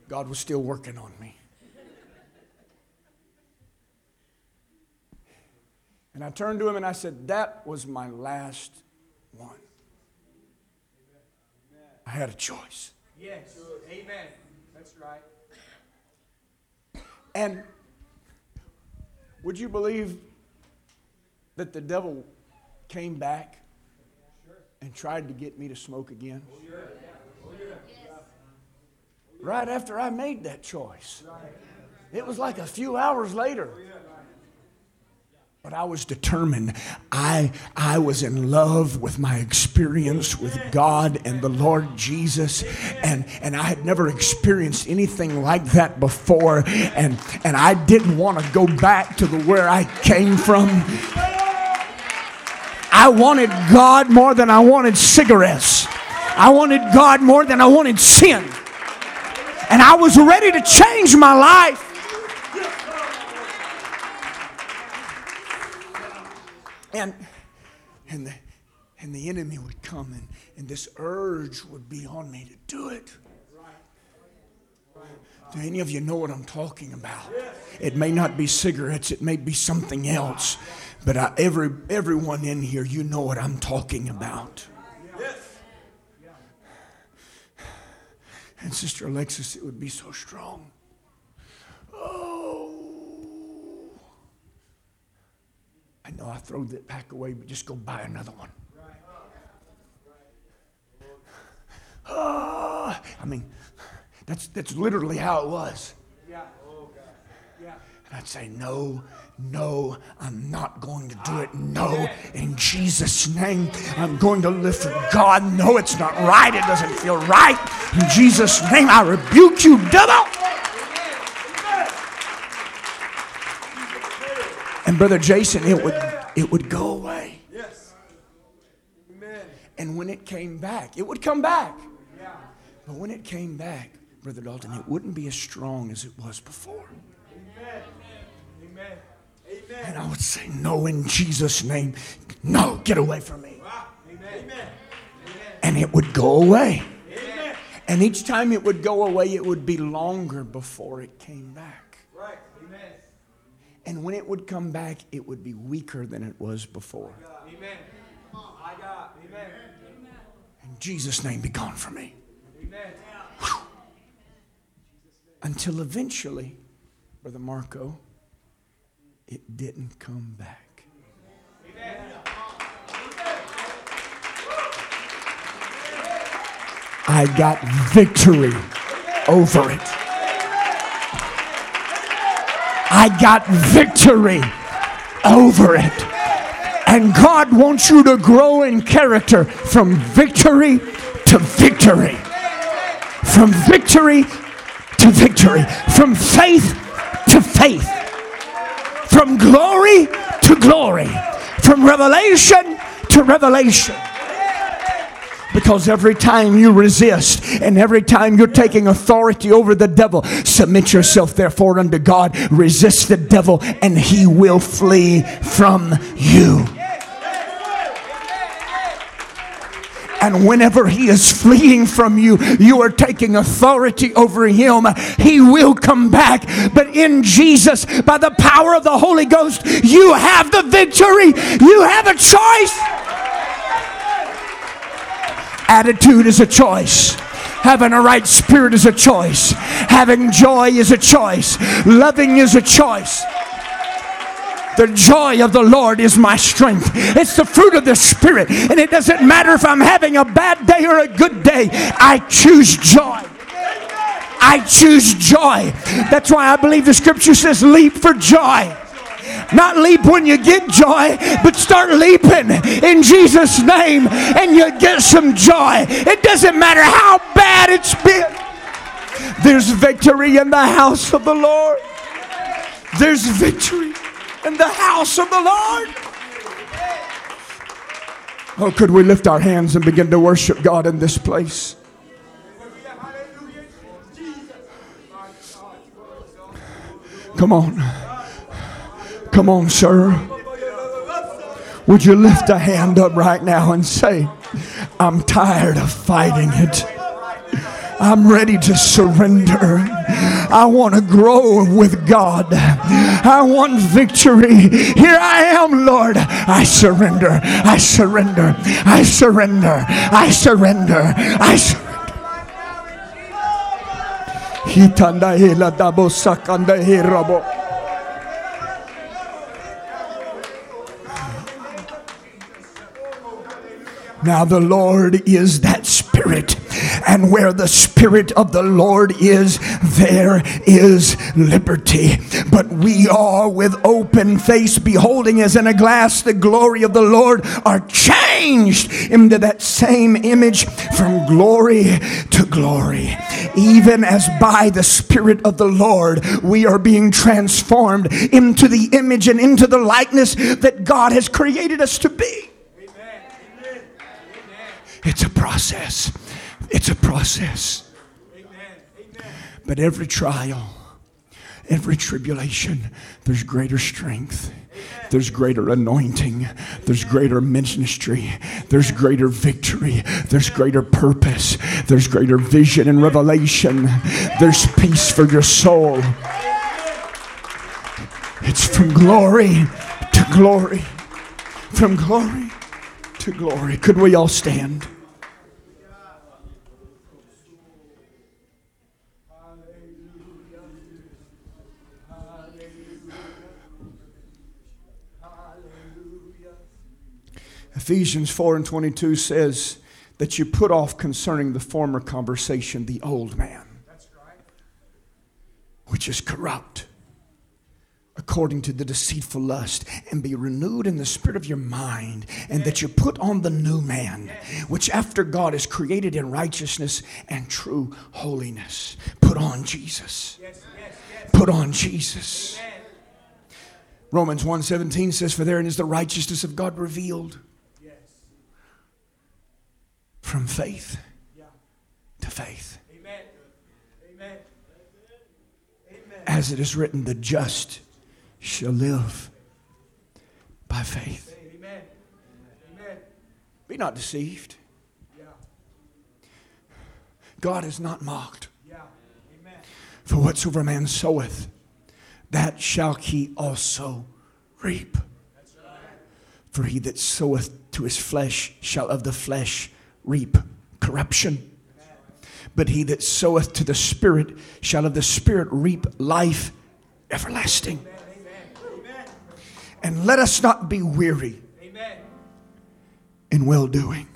God was still working on me. And I turned to him and I said, That was my last one. I had a choice. Yes. Amen. That's right. And Would you believe that the devil came back and tried to get me to smoke again? Right after I made that choice. It was like a few hours later. But I was determined. I, I was in love with my experience with God and the Lord Jesus. And, and I had never experienced anything like that before. And, and I didn't want to go back to the where I came from. I wanted God more than I wanted cigarettes. I wanted God more than I wanted sin. And I was ready to change my life. And, and, the, and the enemy would come, and, and this urge would be on me to do it. Do any of you know what I'm talking about? It may not be cigarettes, it may be something else, but I, every, everyone in here, you know what I'm talking about. And Sister Alexis, it would be so strong. Oh. I know I throw that pack away, but just go buy another one. Oh. I mean, that's, that's literally how it was. And I'd say, No, no, I'm not going to do it. No, in Jesus' name, I'm going to live for God. No, it's not right. It doesn't feel right. In Jesus' name, I rebuke you, devil. And Brother Jason, it would, it would go away. And when it came back, it would come back. But when it came back, Brother Dalton, it wouldn't be as strong as it was before. Amen. Amen. Amen. And I would say, No, in Jesus' name, no, get away from me. Amen. Amen. And it would go away. Amen. And each time it would go away, it would be longer before it came back. Right. Amen. And when it would come back, it would be weaker than it was before. Amen. I got. Amen. In Jesus' name, be gone from me. Amen. Until eventually, Brother Marco, it didn't come back. I got victory over it. I got victory over it. And God wants you to grow in character from victory to victory. From victory to victory. From faith to faith. From glory to glory. From revelation to revelation. Because every time you resist and every time you're taking authority over the devil, submit yourself therefore unto God, resist the devil, and he will flee from you. And whenever he is fleeing from you, you are taking authority over him. He will come back. But in Jesus, by the power of the Holy Ghost, you have the victory. You have a choice. Attitude is a choice. Having a right spirit is a choice. Having joy is a choice. Loving is a choice. The joy of the Lord is my strength. It's the fruit of the Spirit. And it doesn't matter if I'm having a bad day or a good day, I choose joy. I choose joy. That's why I believe the scripture says, leap for joy. Not leap when you get joy, but start leaping in Jesus' name and you get some joy. It doesn't matter how bad it's been. There's victory in the house of the Lord. There's victory in the house of the Lord. Oh, could we lift our hands and begin to worship God in this place? Come on. Come on, sir. Would you lift a hand up right now and say, I'm tired of fighting it. I'm ready to surrender. I want to grow with God. I want victory. Here I am, Lord. I surrender. I surrender. I surrender. I surrender. I surrender. He Hitanda hela dabo sakanda hirabo. Now, the Lord is that Spirit. And where the Spirit of the Lord is, there is liberty. But we are with open face, beholding as in a glass the glory of the Lord, are changed into that same image from glory to glory. Even as by the Spirit of the Lord, we are being transformed into the image and into the likeness that God has created us to be. It's a process. It's a process. amen But every trial, every tribulation, there's greater strength. There's greater anointing. There's greater ministry. There's greater victory. There's greater purpose. There's greater vision and revelation. There's peace for your soul. It's from glory to glory. From glory to glory. Could we all stand? Ephesians 4 and 22 says that you put off concerning the former conversation the old man, which is corrupt according to the deceitful lust, and be renewed in the spirit of your mind, and that you put on the new man, which after God is created in righteousness and true holiness. Put on Jesus. Put on Jesus. Romans 1:17 says, For therein is the righteousness of God revealed from faith to faith. Amen. Amen. As it is written, the just shall live by faith. Amen. Be not deceived. God is not mocked. For whatsoever man soweth, that shall he also reap. For he that soweth to his flesh shall of the flesh reap corruption. But he that soweth to the Spirit shall of the Spirit reap life everlasting. And let us not be weary Amen. in well doing.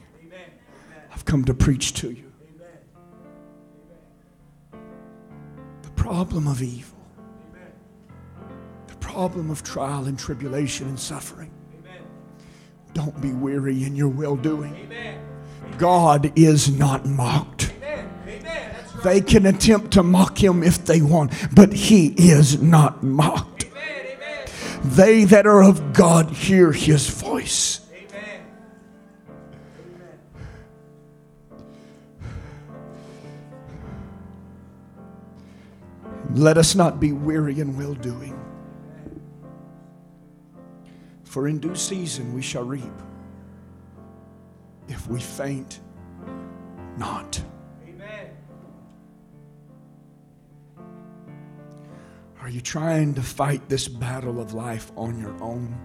I've come to preach to you. The problem of evil, the problem of trial and tribulation and suffering. Don't be weary in your well doing. God is not mocked. They can attempt to mock him if they want, but he is not mocked. They that are of God hear his voice. Let us not be weary in well doing, for in due season we shall reap if we faint not. Are you trying to fight this battle of life on your own?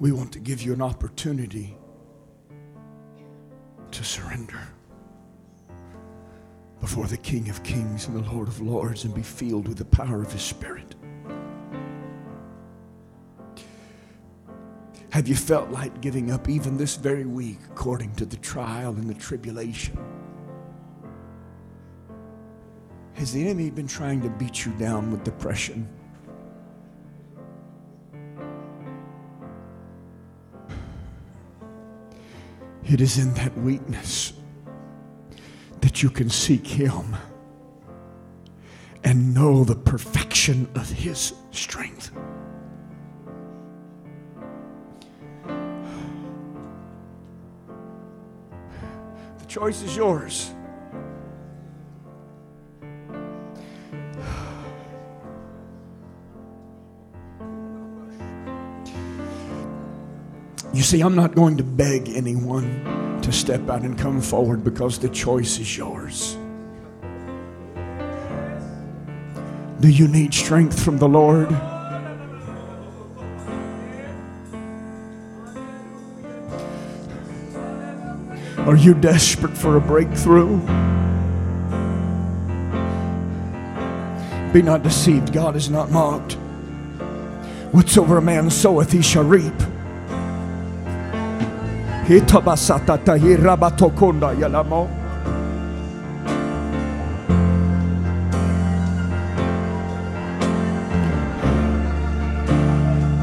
We want to give you an opportunity to surrender before the King of Kings and the Lord of Lords and be filled with the power of His Spirit. Have you felt like giving up even this very week according to the trial and the tribulation? Has the enemy been trying to beat you down with depression? It is in that weakness that you can seek Him and know the perfection of His strength. Choice is yours. You see, I'm not going to beg anyone to step out and come forward because the choice is yours. Do you need strength from the Lord? Are you desperate for a breakthrough? Be not deceived, God is not mocked. Whatsoever a man soweth, he shall reap.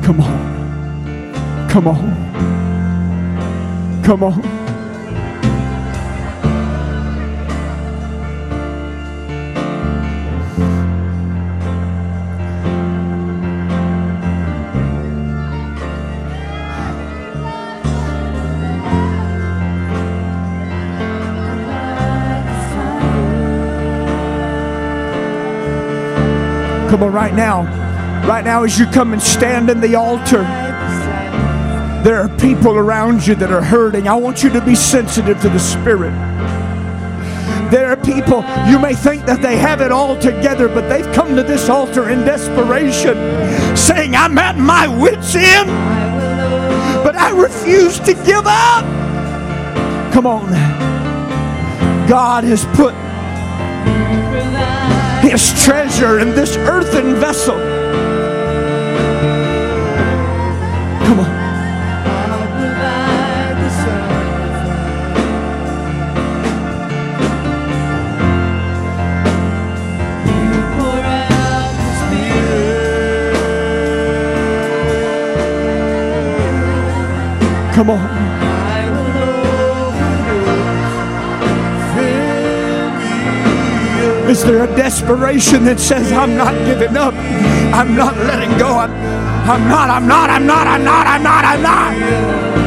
Come on. Come on. Come on. On, right now. Right now, as you come and stand in the altar, there are people around you that are hurting. I want you to be sensitive to the Spirit. There are people, you may think that they have it all together, but they've come to this altar in desperation, saying, I'm at my wits' end, but I refuse to give up. Come on. God has put his treasure in this earthen vessel. Come on. Come on. Is there a desperation that says, I'm not giving up? I'm not letting go. I'm, I'm not, I'm not, I'm not, I'm not, I'm not, I'm not.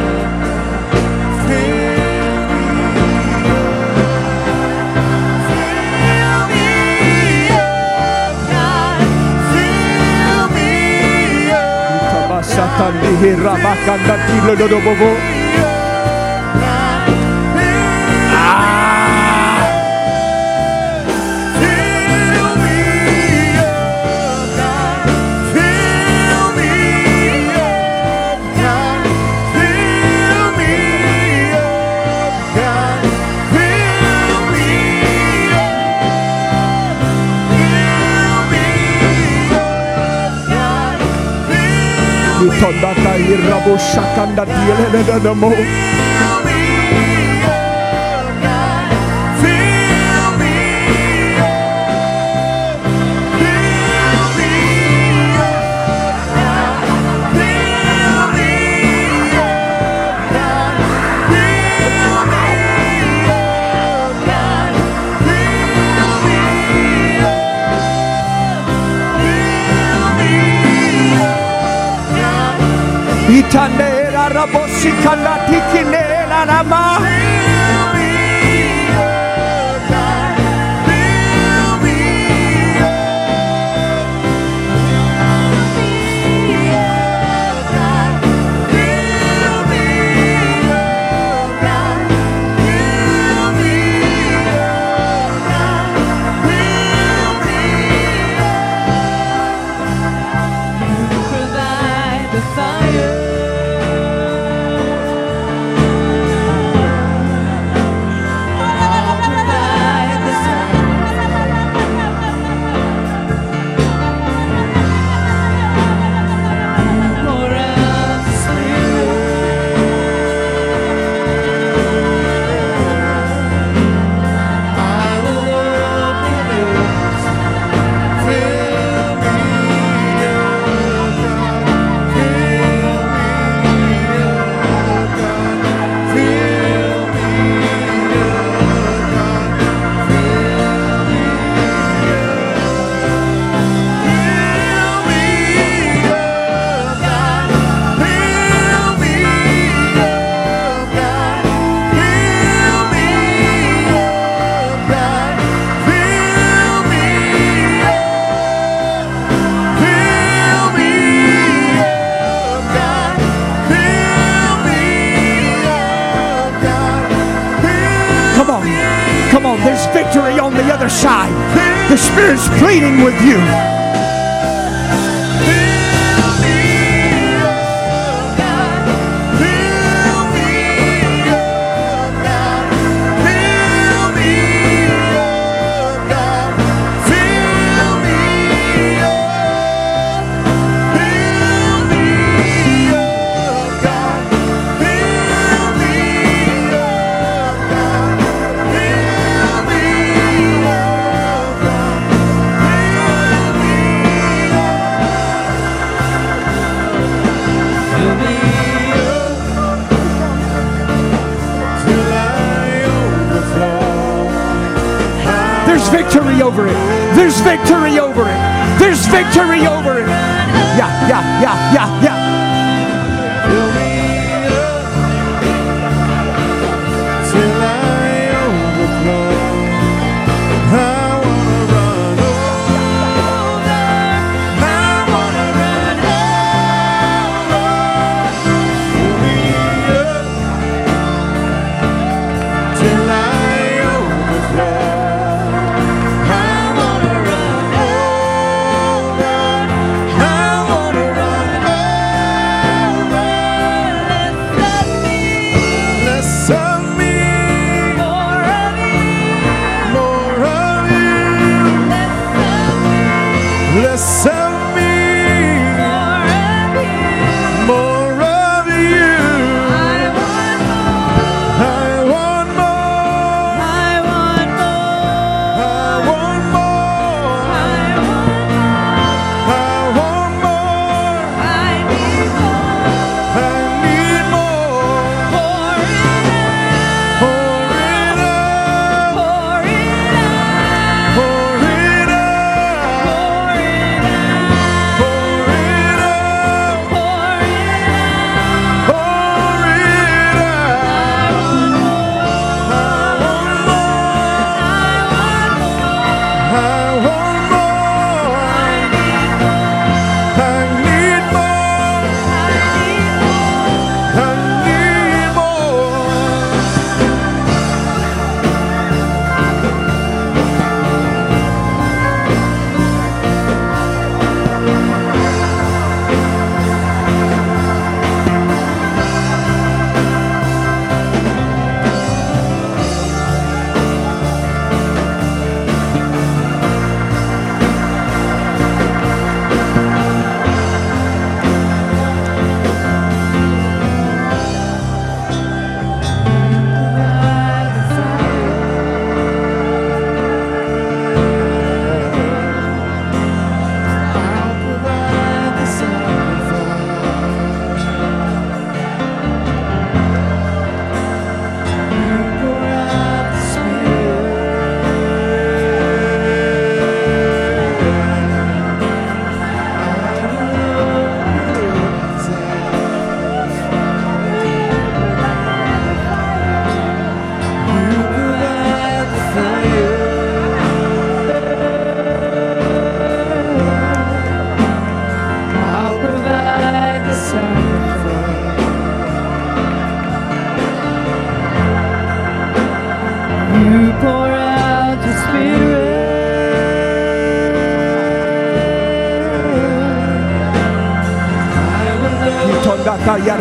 Tondata irabo shakanda dielele. Itanera rabosi kalati kinela rama. With you.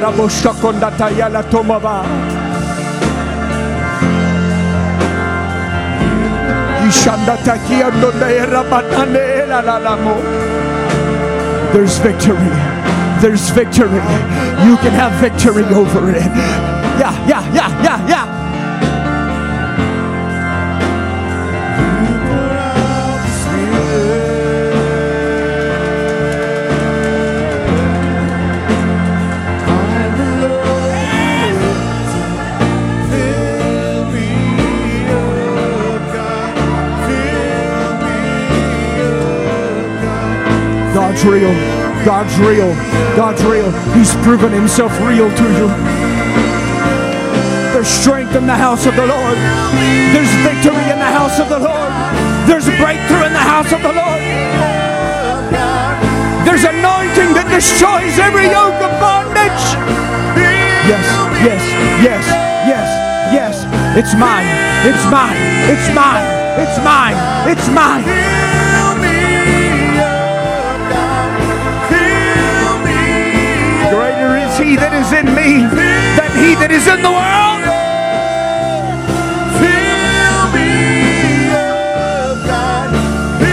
Tondata ya rabosha kondata ya la tomaba. Ishandata kia ndonda ya rabatane la la la mo. There's victory. There's victory. You can have victory over it. Yeah, yeah, yeah, yeah, yeah. God's real. God's real. God's real. He's proven himself real to you. There's strength in the house of the Lord. There's victory in the house of the Lord. There's breakthrough in the house of the Lord. There's anointing that destroys every yoke of bondage. Yes, yes, yes, yes, yes. It's mine. It's mine. It's mine. It's mine. It's mine. Fill he that is in me than he that is in the world. Fill me up, God.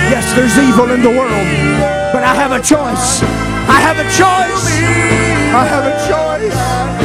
Yes, there's evil in the world, but I have a choice. I have a choice. I have a choice.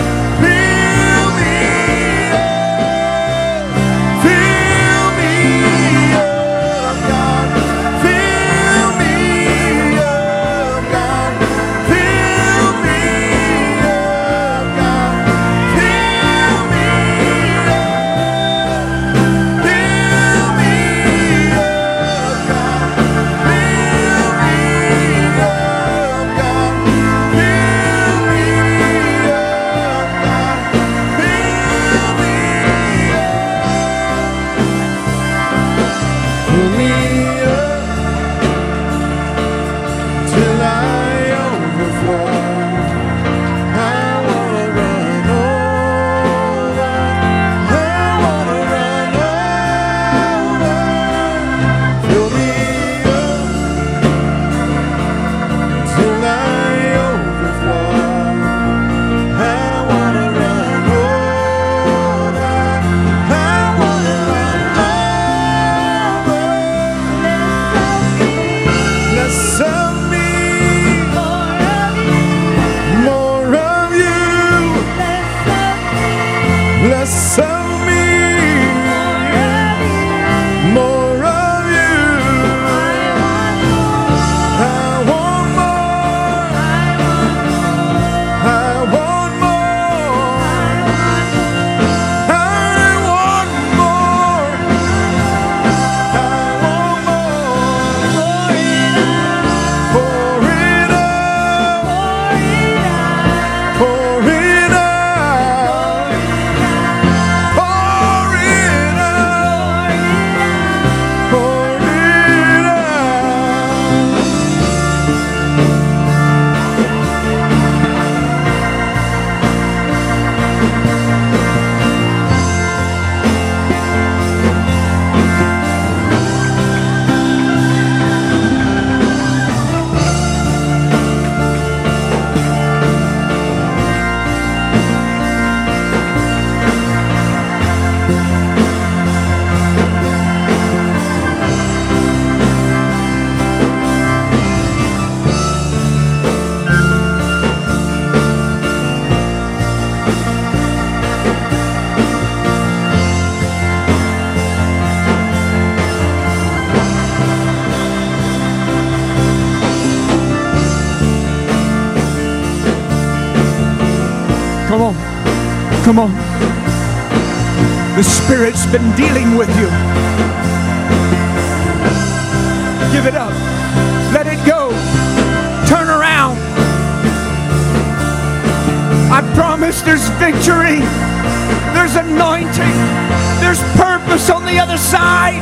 The Spirit's been dealing with you. Give it up. Let it go. Turn around. I promise there's victory. There's anointing. There's purpose on the other side.